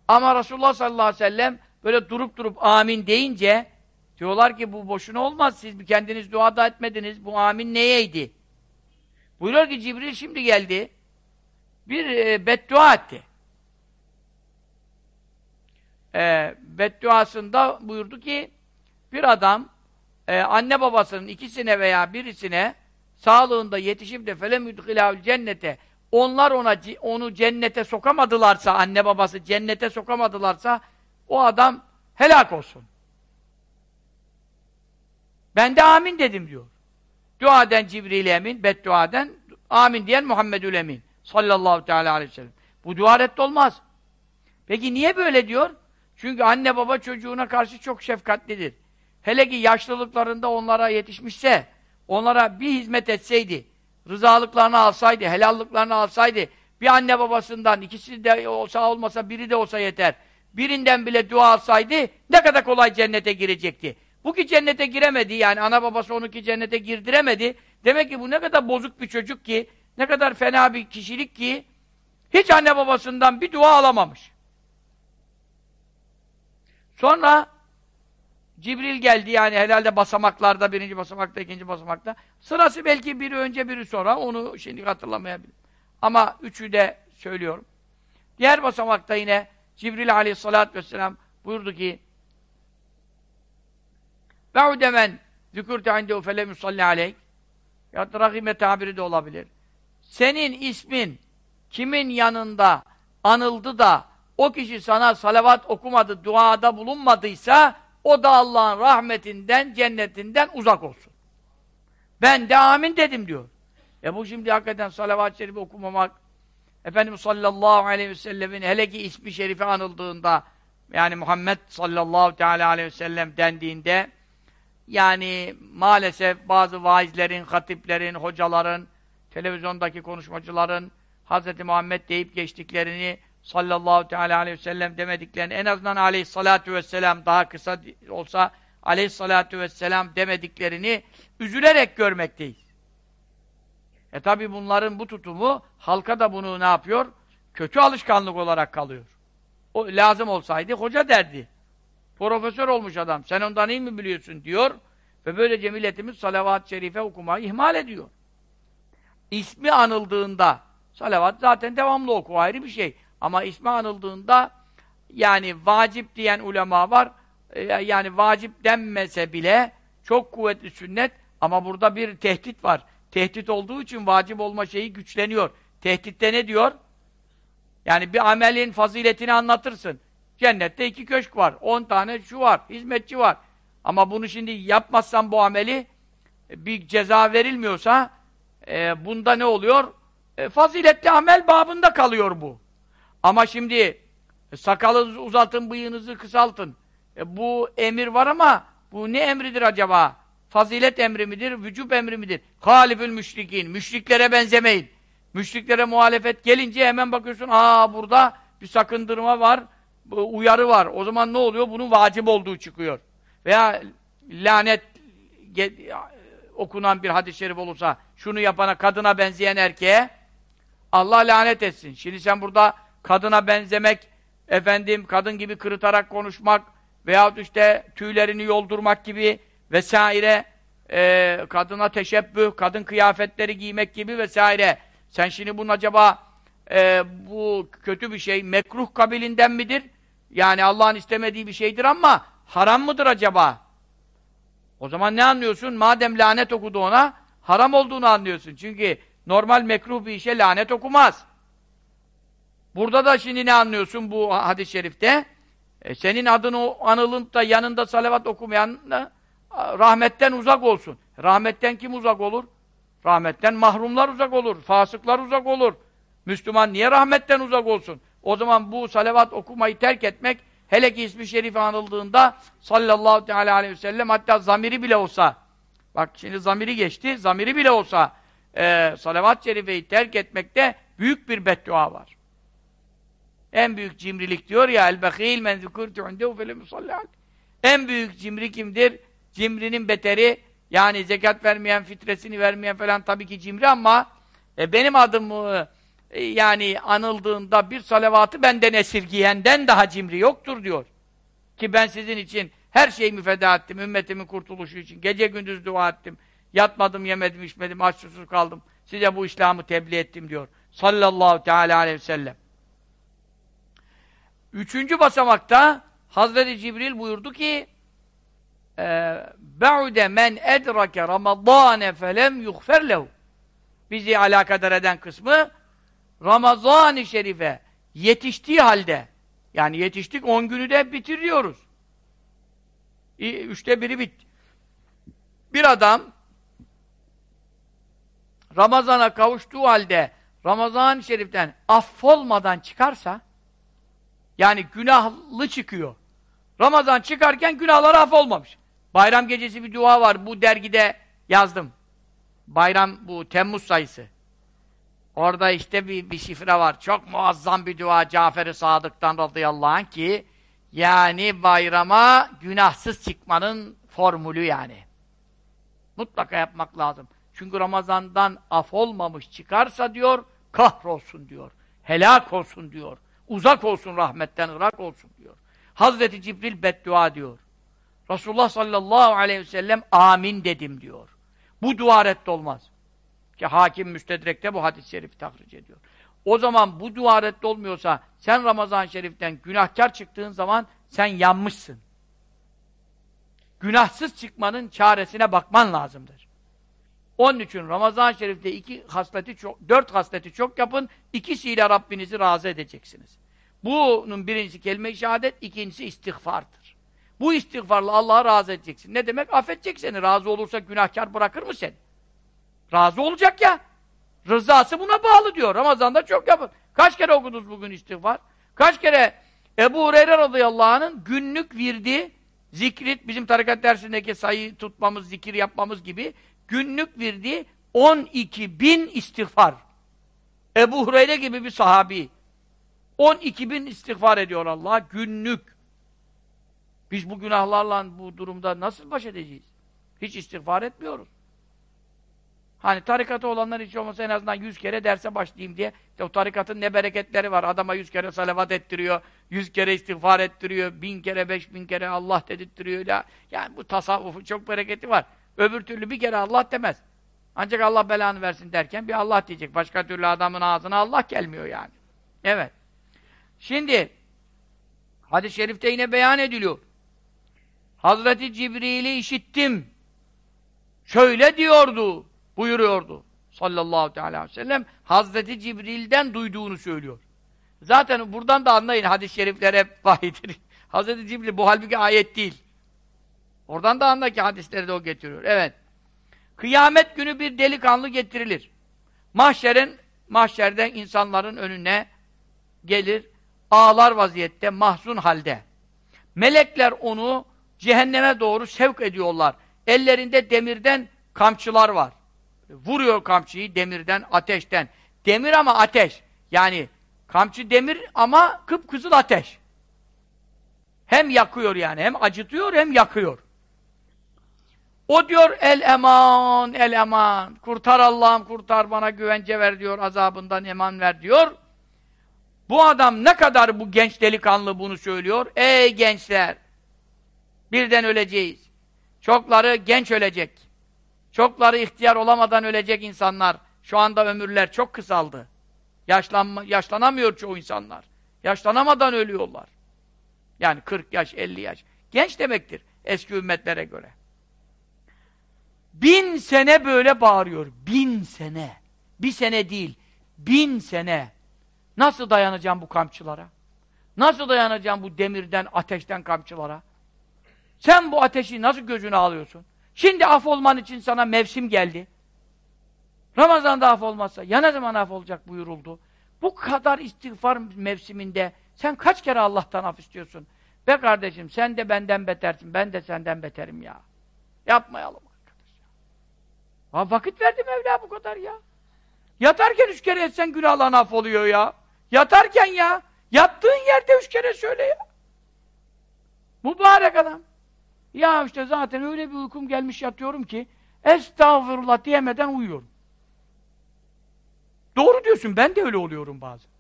Ama Resulullah sallallahu aleyhi ve sellem böyle durup durup amin deyince Diyorlar ki bu boşuna olmaz. Siz kendiniz dua da etmediniz. Bu amin neyeydi? Buyuruyor ki Cibril şimdi geldi. Bir e, beddua etti. E, bedduasında buyurdu ki bir adam e, anne babasının ikisine veya birisine sağlığında yetişip de felem cennete onlar ona onu cennete sokamadılarsa anne babası cennete sokamadılarsa o adam helak olsun. Ben de amin dedim diyor. Dua eden Cibril Emin, beddua amin diyen Muhammedül Emin sallallahu teala aleyhi ve sellem. Bu dua olmaz. Peki niye böyle diyor? Çünkü anne baba çocuğuna karşı çok şefkatlidir. Hele ki yaşlılıklarında onlara yetişmişse, onlara bir hizmet etseydi, rızalıklarını alsaydı, helallıklarını alsaydı, bir anne babasından ikisi de olsa olmasa biri de olsa yeter. Birinden bile dua alsaydı ne kadar kolay cennete girecekti. Bu ki cennete giremedi yani ana babası onu ki cennete girdiremedi. Demek ki bu ne kadar bozuk bir çocuk ki, ne kadar fena bir kişilik ki hiç anne babasından bir dua alamamış. Sonra Cibril geldi yani herhalde basamaklarda, birinci basamakta, ikinci basamakta. Sırası belki biri önce biri sonra, onu şimdi hatırlamayabilirim. Ama üçü de söylüyorum. Diğer basamakta yine Cibril aleyhissalatü vesselam buyurdu ki Ve'ude men zükürte indehu felem yusalli aleyk ya rahime tabiri de olabilir. Senin ismin kimin yanında anıldı da o kişi sana salavat okumadı, duada bulunmadıysa o da Allah'ın rahmetinden, cennetinden uzak olsun. Ben de amin dedim diyor. E bu şimdi hakikaten salavat-ı şerifi okumamak, Efendimiz sallallahu aleyhi ve sellemin hele ki ismi şerifi anıldığında, yani Muhammed sallallahu teala aleyhi ve sellem dendiğinde, yani maalesef bazı vaizlerin, hatiplerin, hocaların, televizyondaki konuşmacıların Hz. Muhammed deyip geçtiklerini sallallahu teala aleyhi ve sellem demediklerini en azından aleyhissalatu vesselam daha kısa olsa aleyhissalatu vesselam demediklerini üzülerek görmekteyiz. E tabi bunların bu tutumu halka da bunu ne yapıyor? Kötü alışkanlık olarak kalıyor. O lazım olsaydı hoca derdi. Profesör olmuş adam. Sen ondan iyi mi biliyorsun diyor. Ve böylece milletimiz salavat-ı şerife okumayı ihmal ediyor. İsmi anıldığında salavat zaten devamlı oku ayrı bir şey. Ama ismi anıldığında yani vacip diyen ulema var. E, yani vacip denmese bile çok kuvvetli sünnet ama burada bir tehdit var. Tehdit olduğu için vacip olma şeyi güçleniyor. Tehditte ne diyor? Yani bir amelin faziletini anlatırsın. Cennette iki köşk var, on tane şu var, hizmetçi var. Ama bunu şimdi yapmazsan bu ameli bir ceza verilmiyorsa e, bunda ne oluyor? E, faziletli amel babında kalıyor bu. Ama şimdi e, sakalınızı uzatın, bıyığınızı kısaltın. E, bu emir var ama bu ne emridir acaba? Fazilet emri midir, vücub emri midir? Halifül müşrikin, müşriklere benzemeyin. Müşriklere muhalefet gelince hemen bakıyorsun, aa burada bir sakındırma var, uyarı var. O zaman ne oluyor? Bunun vacip olduğu çıkıyor. Veya lanet okunan bir hadis-i şerif olursa, şunu yapana, kadına benzeyen erkeğe Allah lanet etsin. Şimdi sen burada kadına benzemek, efendim kadın gibi kırıtarak konuşmak veyahut işte tüylerini yoldurmak gibi vesaire e, kadına teşebbüh, kadın kıyafetleri giymek gibi vesaire. Sen şimdi bunun acaba e, bu kötü bir şey mekruh kabilinden midir? Yani Allah'ın istemediği bir şeydir ama haram mıdır acaba? O zaman ne anlıyorsun? Madem lanet okudu ona, haram olduğunu anlıyorsun. Çünkü normal mekruh bir işe lanet okumaz. Burada da şimdi ne anlıyorsun bu hadis-i şerifte? E, senin adını anılın da yanında salavat okumayan rahmetten uzak olsun. Rahmetten kim uzak olur? Rahmetten mahrumlar uzak olur. Fasıklar uzak olur. Müslüman niye rahmetten uzak olsun? O zaman bu salavat okumayı terk etmek hele ki ismi şerifi anıldığında sallallahu aleyhi ve sellem hatta zamiri bile olsa bak şimdi zamiri geçti. Zamiri bile olsa e, salavat-ı şerifeyi terk etmekte büyük bir beddua var. En büyük cimrilik diyor ya el-bekîl men zükürtü indehu felem En büyük cimri kimdir? Cimrinin beteri yani zekat vermeyen, fitresini vermeyen falan tabii ki cimri ama e, benim adım e, yani anıldığında bir salavatı benden esirgiyenden daha cimri yoktur diyor. Ki ben sizin için Her şeyimi feda ettim ümmetimin kurtuluşu için. Gece gündüz dua ettim. Yatmadım, yemedim, içmedim, aç kaldım. Size bu İslam'ı tebliğ ettim diyor. Sallallahu teala aleyhi ve sellem. Üçüncü basamakta Hazreti Cibril buyurdu ki بَعُدَ men اَدْرَكَ رَمَضَانَ felem يُغْفَرْ lehu Bizi alakadar eden kısmı Ramazan-ı Şerife yetiştiği halde yani yetiştik on günü de bitiriyoruz. Üçte biri bitti. Bir adam Ramazan'a kavuştuğu halde Ramazan-ı Şerif'ten affolmadan çıkarsa yani günahlı çıkıyor. Ramazan çıkarken günahları affolmamış. Bayram gecesi bir dua var. Bu dergide yazdım. Bayram bu Temmuz sayısı. Orada işte bir, bir şifre var. Çok muazzam bir dua Cafer-i Sadık'tan radıyallahu anh ki yani bayrama günahsız çıkmanın formülü yani. Mutlaka yapmak lazım. Çünkü Ramazan'dan af olmamış çıkarsa diyor, kahrolsun diyor. Helak olsun diyor. Uzak olsun rahmetten, ırak olsun diyor. Hazreti Cibril beddua diyor. Resulullah sallallahu aleyhi ve sellem amin dedim diyor. Bu dua reddolmaz. Ki hakim müstedrekte bu hadis-i şerifi tahric ediyor. O zaman bu dua reddolmuyorsa sen Ramazan-ı Şerif'ten günahkar çıktığın zaman sen yanmışsın. Günahsız çıkmanın çaresine bakman lazımdır. Onun için Ramazan-ı Şerif'te iki hasleti çok, dört hasleti çok yapın, ikisiyle Rabbinizi razı edeceksiniz. Bunun birincisi kelime-i şehadet, ikincisi istiğfardır. Bu istiğfarla Allah'a razı edeceksin. Ne demek? Affedecek seni. Razı olursa günahkar bırakır mı seni? Razı olacak ya. Rızası buna bağlı diyor. Ramazan'da çok yapın. Kaç kere okudunuz bugün istiğfar? Kaç kere Ebu Hureyre radıyallahu anh'ın günlük virdi, zikrit, bizim tarikat dersindeki sayı tutmamız, zikir yapmamız gibi günlük virdi 12 bin istiğfar. Ebu Hureyre gibi bir sahabi. 12 bin istiğfar ediyor Allah günlük. Biz bu günahlarla bu durumda nasıl baş edeceğiz? Hiç istiğfar etmiyoruz. Hani tarikatı olanlar hiç olmasa en azından yüz kere derse başlayayım diye. İşte o tarikatın ne bereketleri var. Adama yüz kere salavat ettiriyor, yüz kere istiğfar ettiriyor, bin kere, beş bin kere Allah dedirttiriyor. Yani bu tasavvufu çok bereketi var. Öbür türlü bir kere Allah demez. Ancak Allah belanı versin derken bir Allah diyecek. Başka türlü adamın ağzına Allah gelmiyor yani. Evet. Şimdi hadis-i şerifte yine beyan ediliyor. Hazreti Cibril'i işittim. Şöyle diyordu, buyuruyordu. Sallallahu aleyhi ve sellem Hazreti Cibril'den duyduğunu söylüyor. Zaten buradan da anlayın hadis-i şerifler hep vahidir. [laughs] Hazreti Cibril bu halbuki ayet değil. Oradan da anla hadisleri de o getiriyor. Evet. Kıyamet günü bir delikanlı getirilir. Mahşerin, mahşerden insanların önüne gelir, ağlar vaziyette, mahzun halde. Melekler onu cehenneme doğru sevk ediyorlar. Ellerinde demirden kamçılar var. Vuruyor kamçıyı demirden, ateşten. Demir ama ateş. Yani kamçı demir ama kıpkızıl ateş. Hem yakıyor yani, hem acıtıyor hem yakıyor. O diyor el eman, el eman. Kurtar Allah'ım kurtar bana güvence ver diyor. Azabından eman ver diyor. Bu adam ne kadar bu genç delikanlı bunu söylüyor? Ey gençler! Birden öleceğiz. Çokları genç ölecek. Çokları ihtiyar olamadan ölecek insanlar. Şu anda ömürler çok kısaldı. Yaşlanma, yaşlanamıyor çoğu insanlar. Yaşlanamadan ölüyorlar. Yani 40 yaş, 50 yaş. Genç demektir eski ümmetlere göre. Bin sene böyle bağırıyor. Bin sene. Bir sene değil. Bin sene. Nasıl dayanacağım bu kamçılara? Nasıl dayanacağım bu demirden, ateşten kamçılara? Sen bu ateşi nasıl gözüne alıyorsun? Şimdi af olman için sana mevsim geldi. Ramazan'da af olmazsa ya ne zaman af olacak buyuruldu. Bu kadar istiğfar mevsiminde sen kaç kere Allah'tan af istiyorsun? Be kardeşim sen de benden betersin, ben de senden beterim ya. Yapmayalım. Ha, vakit verdi Mevla bu kadar ya. Yatarken üç kere etsen günahların oluyor ya. Yatarken ya. Yattığın yerde üç kere söyle ya. Mübarek adam. Ya işte zaten öyle bir uykum gelmiş yatıyorum ki estağfurullah diyemeden uyuyorum. Doğru diyorsun. Ben de öyle oluyorum bazen.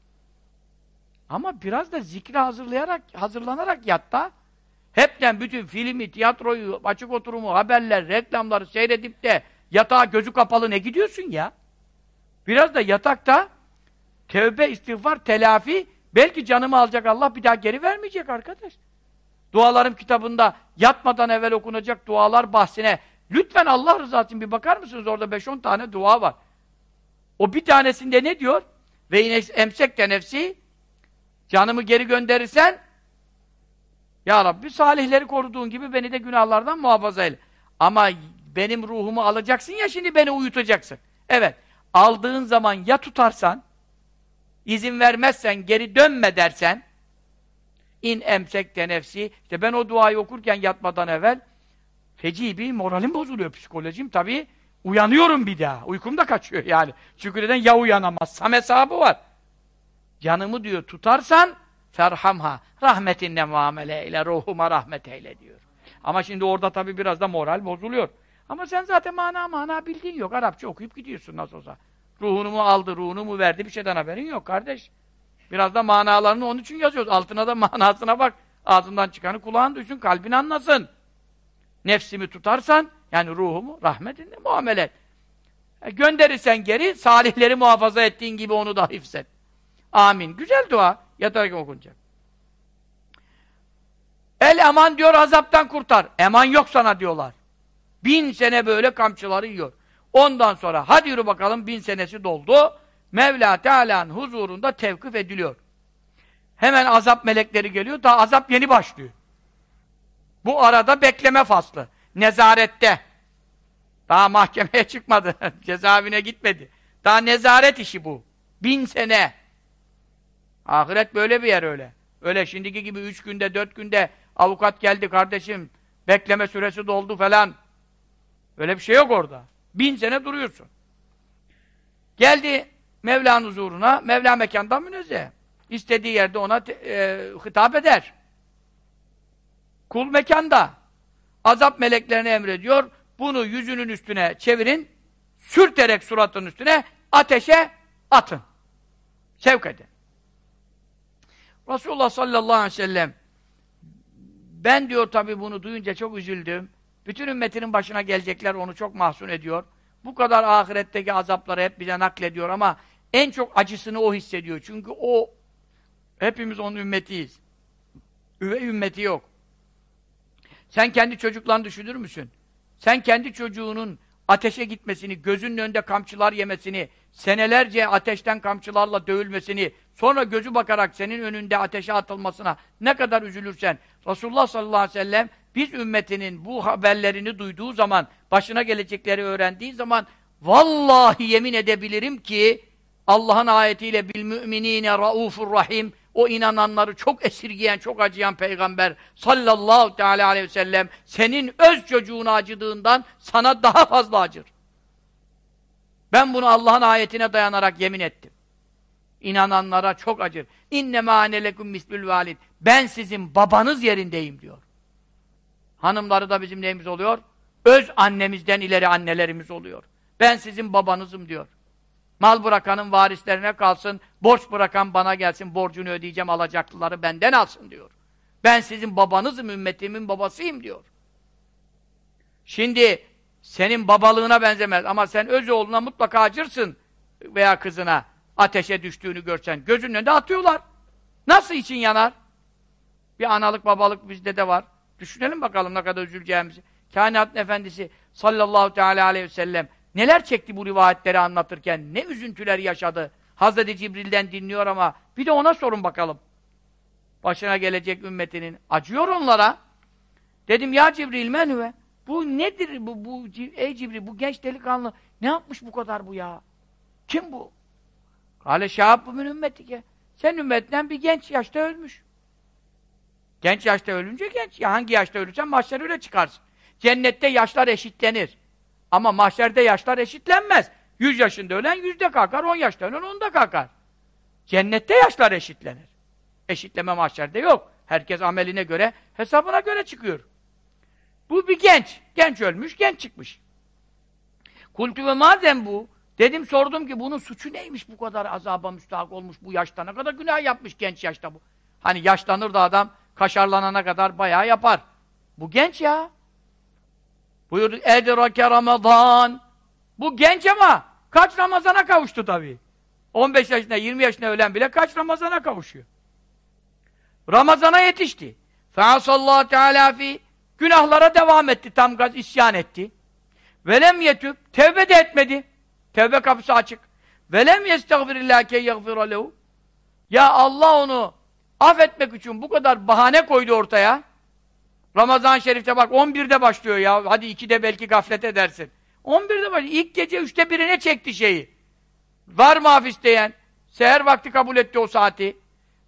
Ama biraz da zikre hazırlayarak, hazırlanarak yatta. Hepten bütün filmi, tiyatroyu, açık oturumu, haberler, reklamları seyredip de yatağa gözü kapalı ne gidiyorsun ya? Biraz da yatakta tevbe, istiğfar, telafi belki canımı alacak Allah bir daha geri vermeyecek arkadaş. Dualarım kitabında yatmadan evvel okunacak dualar bahsine lütfen Allah rızası için bir bakar mısınız? Orada 5-10 tane dua var. O bir tanesinde ne diyor? Ve yine emsek de nefsi canımı geri gönderirsen ya Rabbi salihleri koruduğun gibi beni de günahlardan muhafaza eyle. Ama benim ruhumu alacaksın ya şimdi beni uyutacaksın. Evet. Aldığın zaman ya tutarsan izin vermezsen, geri dönme dersen in emsek de nefsi işte ben o duayı okurken yatmadan evvel feci bir moralim bozuluyor psikolojim tabii uyanıyorum bir daha. Uykum da kaçıyor yani. Çünkü neden ya uyanamazsam hesabı var. Canımı diyor tutarsan ferhamha rahmetinle muamele eyle ruhuma rahmet eyle diyor. Ama şimdi orada tabii biraz da moral bozuluyor. Ama sen zaten mana mana bildiğin yok. Arapça okuyup gidiyorsun nasıl olsa. Ruhunu mu aldı, ruhunu mu verdi bir şeyden haberin yok kardeş. Biraz da manalarını onun için yazıyoruz. Altına da [laughs] manasına bak. Ağzından çıkanı kulağın duysun, kalbin anlasın. Nefsimi tutarsan, yani ruhumu rahmetinle muamele et. E, gönderirsen geri, salihleri muhafaza ettiğin gibi onu da hifzet. Amin. Güzel dua. Yatarak okunacak. El aman diyor azaptan kurtar. Eman yok sana diyorlar. Bin sene böyle kamçıları yiyor. Ondan sonra hadi yürü bakalım bin senesi doldu. Mevla Teala'nın huzurunda tevkif ediliyor. Hemen azap melekleri geliyor. Daha azap yeni başlıyor. Bu arada bekleme faslı. Nezarette. Daha mahkemeye [laughs] çıkmadı. Cezaevine gitmedi. Daha nezaret işi bu. Bin sene. Ahiret böyle bir yer öyle. Öyle şimdiki gibi üç günde, dört günde avukat geldi kardeşim, bekleme süresi doldu falan. Öyle bir şey yok orada. Bin sene duruyorsun. Geldi Mevla'nın huzuruna, Mevla mekandan münezzeh. İstediği yerde ona e, hitap eder. Kul mekanda. Azap meleklerine emrediyor, bunu yüzünün üstüne çevirin, sürterek suratın üstüne ateşe atın. Sevk edin. Resulullah sallallahu aleyhi ve sellem ben diyor tabi bunu duyunca çok üzüldüm. Bütün ümmetinin başına gelecekler onu çok mahzun ediyor. Bu kadar ahiretteki azapları hep bize naklediyor ama en çok acısını o hissediyor. Çünkü o hepimiz onun ümmetiyiz. Üvey ümmeti yok. Sen kendi çocuklarını düşünür müsün? Sen kendi çocuğunun ateşe gitmesini, gözünün önünde kamçılar yemesini, senelerce ateşten kamçılarla dövülmesini, sonra gözü bakarak senin önünde ateşe atılmasına ne kadar üzülürsen, Resulullah sallallahu aleyhi ve sellem biz ümmetinin bu haberlerini duyduğu zaman, başına gelecekleri öğrendiği zaman, vallahi yemin edebilirim ki, Allah'ın ayetiyle bil müminine raufur rahim o inananları çok esirgeyen, çok acıyan peygamber sallallahu teala aleyhi ve sellem senin öz çocuğuna acıdığından sana daha fazla acır. Ben bunu Allah'ın ayetine dayanarak yemin ettim. İnananlara çok acır. İnne ma lekum mislül valid. Ben sizin babanız yerindeyim diyor. Hanımları da bizim neyimiz oluyor? Öz annemizden ileri annelerimiz oluyor. Ben sizin babanızım diyor. Mal bırakanın varislerine kalsın, borç bırakan bana gelsin, borcunu ödeyeceğim, alacaklıları benden alsın diyor. Ben sizin babanızım, ümmetimin babasıyım diyor. Şimdi senin babalığına benzemez ama sen öz oğluna mutlaka acırsın veya kızına ateşe düştüğünü görsen. Gözünün önünde atıyorlar. Nasıl için yanar? Bir analık babalık bizde de var. Düşünelim bakalım ne kadar üzüleceğimizi. Kainatın Efendisi sallallahu teala aleyhi ve sellem Neler çekti bu rivayetleri anlatırken, ne üzüntüler yaşadı. Hazreti Cibril'den dinliyor ama bir de ona sorun bakalım. Başına gelecek ümmetinin. Acıyor onlara. Dedim ya Cibril menüve. Bu nedir bu, bu ey Cibril bu genç delikanlı ne yapmış bu kadar bu ya? Kim bu? Kale şahab bu ümmetike. Sen ümmetten bir genç yaşta ölmüş. Genç yaşta ölünce genç. Ya hangi yaşta ölürsen mahşer öyle çıkarsın. Cennette yaşlar eşitlenir. Ama mahşerde yaşlar eşitlenmez. Yüz yaşında ölen yüzde kalkar, on yaşında ölen onda kalkar. Cennette yaşlar eşitlenir. Eşitleme mahşerde yok. Herkes ameline göre, hesabına göre çıkıyor. Bu bir genç. Genç ölmüş, genç çıkmış. Kultü ve madem bu, dedim sordum ki bunun suçu neymiş bu kadar azaba müstahak olmuş bu yaşta? Ne kadar günah yapmış genç yaşta bu? Hani yaşlanır da adam kaşarlanana kadar bayağı yapar. Bu genç ya. Buyurdu Edrake Ramazan. Bu genç ama kaç Ramazan'a kavuştu tabii. 15 yaşında, 20 yaşında ölen bile kaç Ramazan'a kavuşuyor. Ramazan'a yetişti. Feasallahu Teala fi günahlara devam etti, tam gaz isyan etti. Velem yetüb, tevbe de etmedi. Tevbe kapısı açık. Velem yestagfirillah ke yagfira. Ya Allah onu affetmek için bu kadar bahane koydu ortaya. Ramazan Şerif'te bak 11'de başlıyor ya. Hadi 2'de belki gaflet edersin. 11'de başlıyor. İlk gece 3'te birine çekti şeyi. Var mı af isteyen? Seher vakti kabul etti o saati.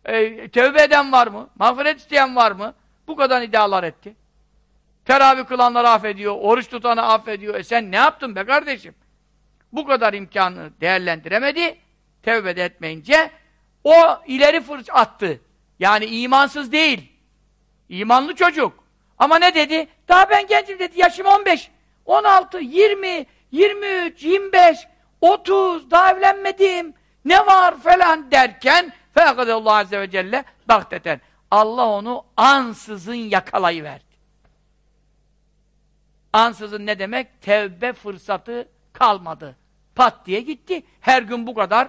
Ee, tevbe eden var mı? Mağfiret isteyen var mı? Bu kadar iddialar etti. Teravih kılanları affediyor, oruç tutanı affediyor. E sen ne yaptın be kardeşim? Bu kadar imkanı değerlendiremedi. Tevbe de etmeyince o ileri fırç attı. Yani imansız değil. İmanlı çocuk. Ama ne dedi? Daha ben gencim dedi. Yaşım 15, 16, 20, 23, 25, 30, daha evlenmedim. Ne var falan derken Allah Azze ve Celle bakteten. Allah onu ansızın yakalayıverdi. Ansızın ne demek? Tevbe fırsatı kalmadı. Pat diye gitti. Her gün bu kadar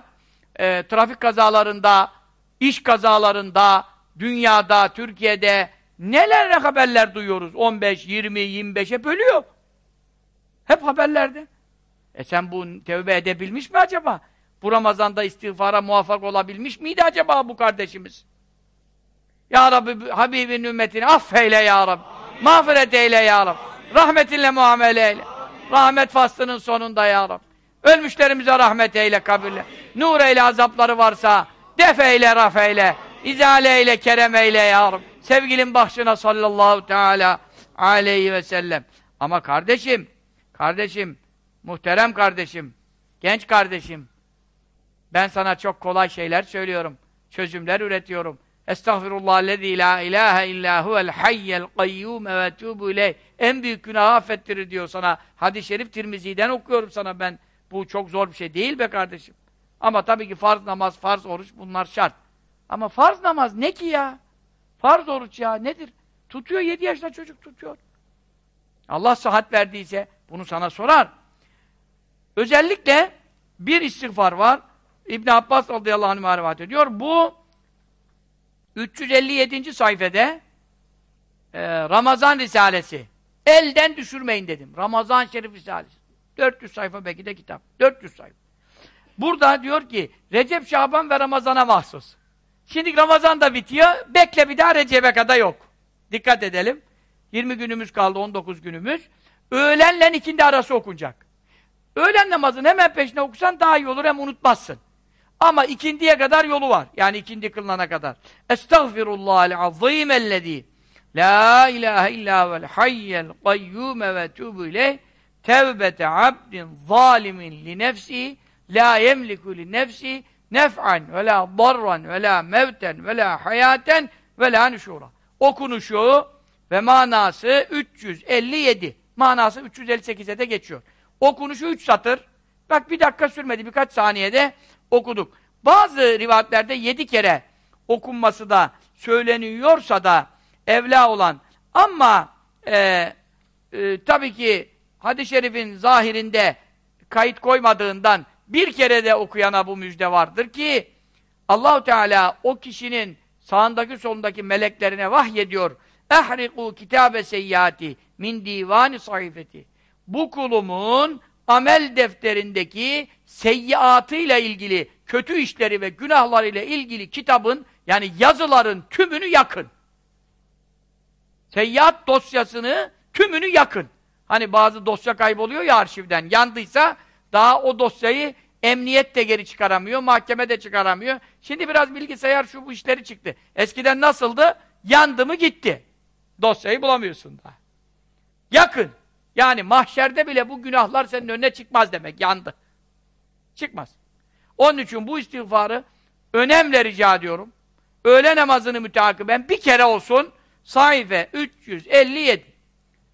e, trafik kazalarında, iş kazalarında, dünyada, Türkiye'de neler haberler duyuyoruz. 15, 20, 25 hep ölüyor. Hep haberlerde. E sen bu tevbe edebilmiş mi acaba? Bu Ramazan'da istiğfara muvaffak olabilmiş miydi acaba bu kardeşimiz? Ya Rabbi Habibin ümmetini affeyle ya Rabbi. Mağfiret eyle ya Rabbi. Rahmetinle muamele eyle. Rahmet faslının sonunda ya Rabbi. Ölmüşlerimize rahmet eyle kabirle. Nur eyle azapları varsa def eyle raf eyle. İzale eyle kerem eyle ya Rabbi. Sevgilin bahşına sallallahu teala aleyhi ve sellem. Ama kardeşim, kardeşim, muhterem kardeşim, genç kardeşim, ben sana çok kolay şeyler söylüyorum. Çözümler üretiyorum. Estağfirullahellezî la ilahe illâ huvel hayyel kayyûm ve etûbü ileyh. En büyük günahı affettirir diyor sana. Hadis-i şerif Tirmizi'den okuyorum sana ben. Bu çok zor bir şey değil be kardeşim. Ama tabii ki farz namaz, farz oruç bunlar şart. Ama farz namaz ne ki ya? Farz oruç ya nedir? Tutuyor yedi yaşında çocuk tutuyor. Allah sıhhat verdiyse bunu sana sorar. Özellikle bir istiğfar var. İbn Abbas radıyallahu anh rivayet ediyor. Bu 357. sayfede e, Ramazan Risalesi. Elden düşürmeyin dedim. Ramazan Şerif Risalesi. 400 sayfa belki de kitap. 400 sayfa. Burada diyor ki Recep, Şaban ve Ramazan'a mahsus. Şimdi Ramazan da bitiyor. Bekle bir daha Recep'e kadar yok. Dikkat edelim. 20 günümüz kaldı, 19 günümüz. Öğlenle ikindi arası okunacak. Öğlen namazını hemen peşine okusan daha iyi olur hem unutmazsın. Ama ikindiye kadar yolu var. Yani ikindi kılınana kadar. Estağfirullahal azîm ellezî La ilahe illa vel hayyel kayyume ve tûbü ileyh tevbete abdin zalimin li nefsi la yemliku li nefsi nef'an ve la darran ve la mevten ve la hayaten ve la nüşura. Okunuşu ve manası 357. Manası 358'e de geçiyor. Okunuşu 3 satır. Bak bir dakika sürmedi birkaç saniyede okuduk. Bazı rivayetlerde yedi kere okunması da söyleniyorsa da evla olan ama e, e, tabii ki hadis-i şerifin zahirinde kayıt koymadığından bir kere de okuyana bu müjde vardır ki Allahu Teala o kişinin sağındaki solundaki meleklerine vahyediyor. Ehriku kitabe seyyati min divani sayfeti. Bu kulumun amel defterindeki seyyiatıyla ilgili kötü işleri ve günahlarıyla ilgili kitabın yani yazıların tümünü yakın. Seyyiat dosyasını tümünü yakın. Hani bazı dosya kayboluyor ya arşivden. Yandıysa daha o dosyayı emniyet de geri çıkaramıyor, mahkeme de çıkaramıyor. Şimdi biraz bilgisayar şu bu işleri çıktı. Eskiden nasıldı? Yandı mı gitti. Dosyayı bulamıyorsun da. Yakın. Yani mahşerde bile bu günahlar senin önüne çıkmaz demek. Yandı. Çıkmaz. Onun için bu istiğfarı önemli rica ediyorum. Öğle namazını müteakiben bir kere olsun sayfe 357.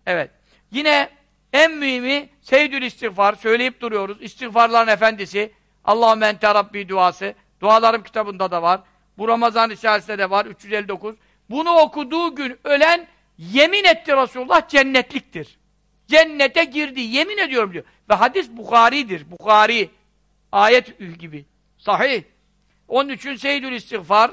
Evet. Yine en mühimi Seyyidül İstiğfar söyleyip duruyoruz. İstiğfarların efendisi Allahümme ente Rabbi duası. Dualarım kitabında da var. Bu Ramazan Risalesi'nde de var. 359. Bunu okuduğu gün ölen yemin etti Resulullah cennetliktir. Cennete girdi. Yemin ediyorum diyor. Ve hadis Bukhari'dir. Bukhari. Ayet gibi. Sahih. Onun için Seyyidül İstiğfar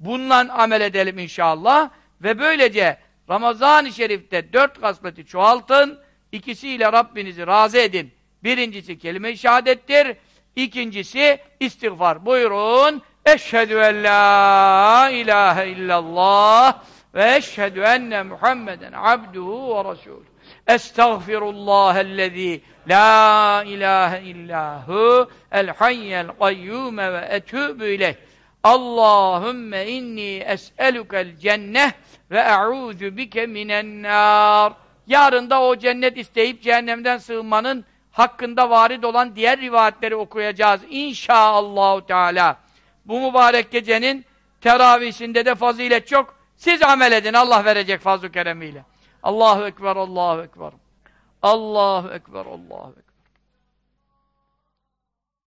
bununla amel edelim inşallah. Ve böylece Ramazan-ı Şerif'te dört kasleti çoğaltın. İkisiyle Rabbinizi razı edin. Birincisi kelime-i şehadettir. İkincisi istiğfar. Buyurun. Eşhedü en la ilahe illallah ve eşhedü enne Muhammeden abduhu ve resulü. Estağfirullahellezî la ilahe illahu el hayyel kayyume ve etûbü ileyh. Allahümme inni es'elukel cenneh ve e'ûzü bike minen. Yarın da o cennet isteyip cehennemden sığınmanın hakkında varid olan diğer rivayetleri okuyacağız inşaallah Teala. Bu mübarek gecenin teravisinde de fazilet çok. Siz amel edin Allah verecek fazl-ı keremiyle. Allahu ekber Allahu ekber. Allahu ekber Allahu ekber.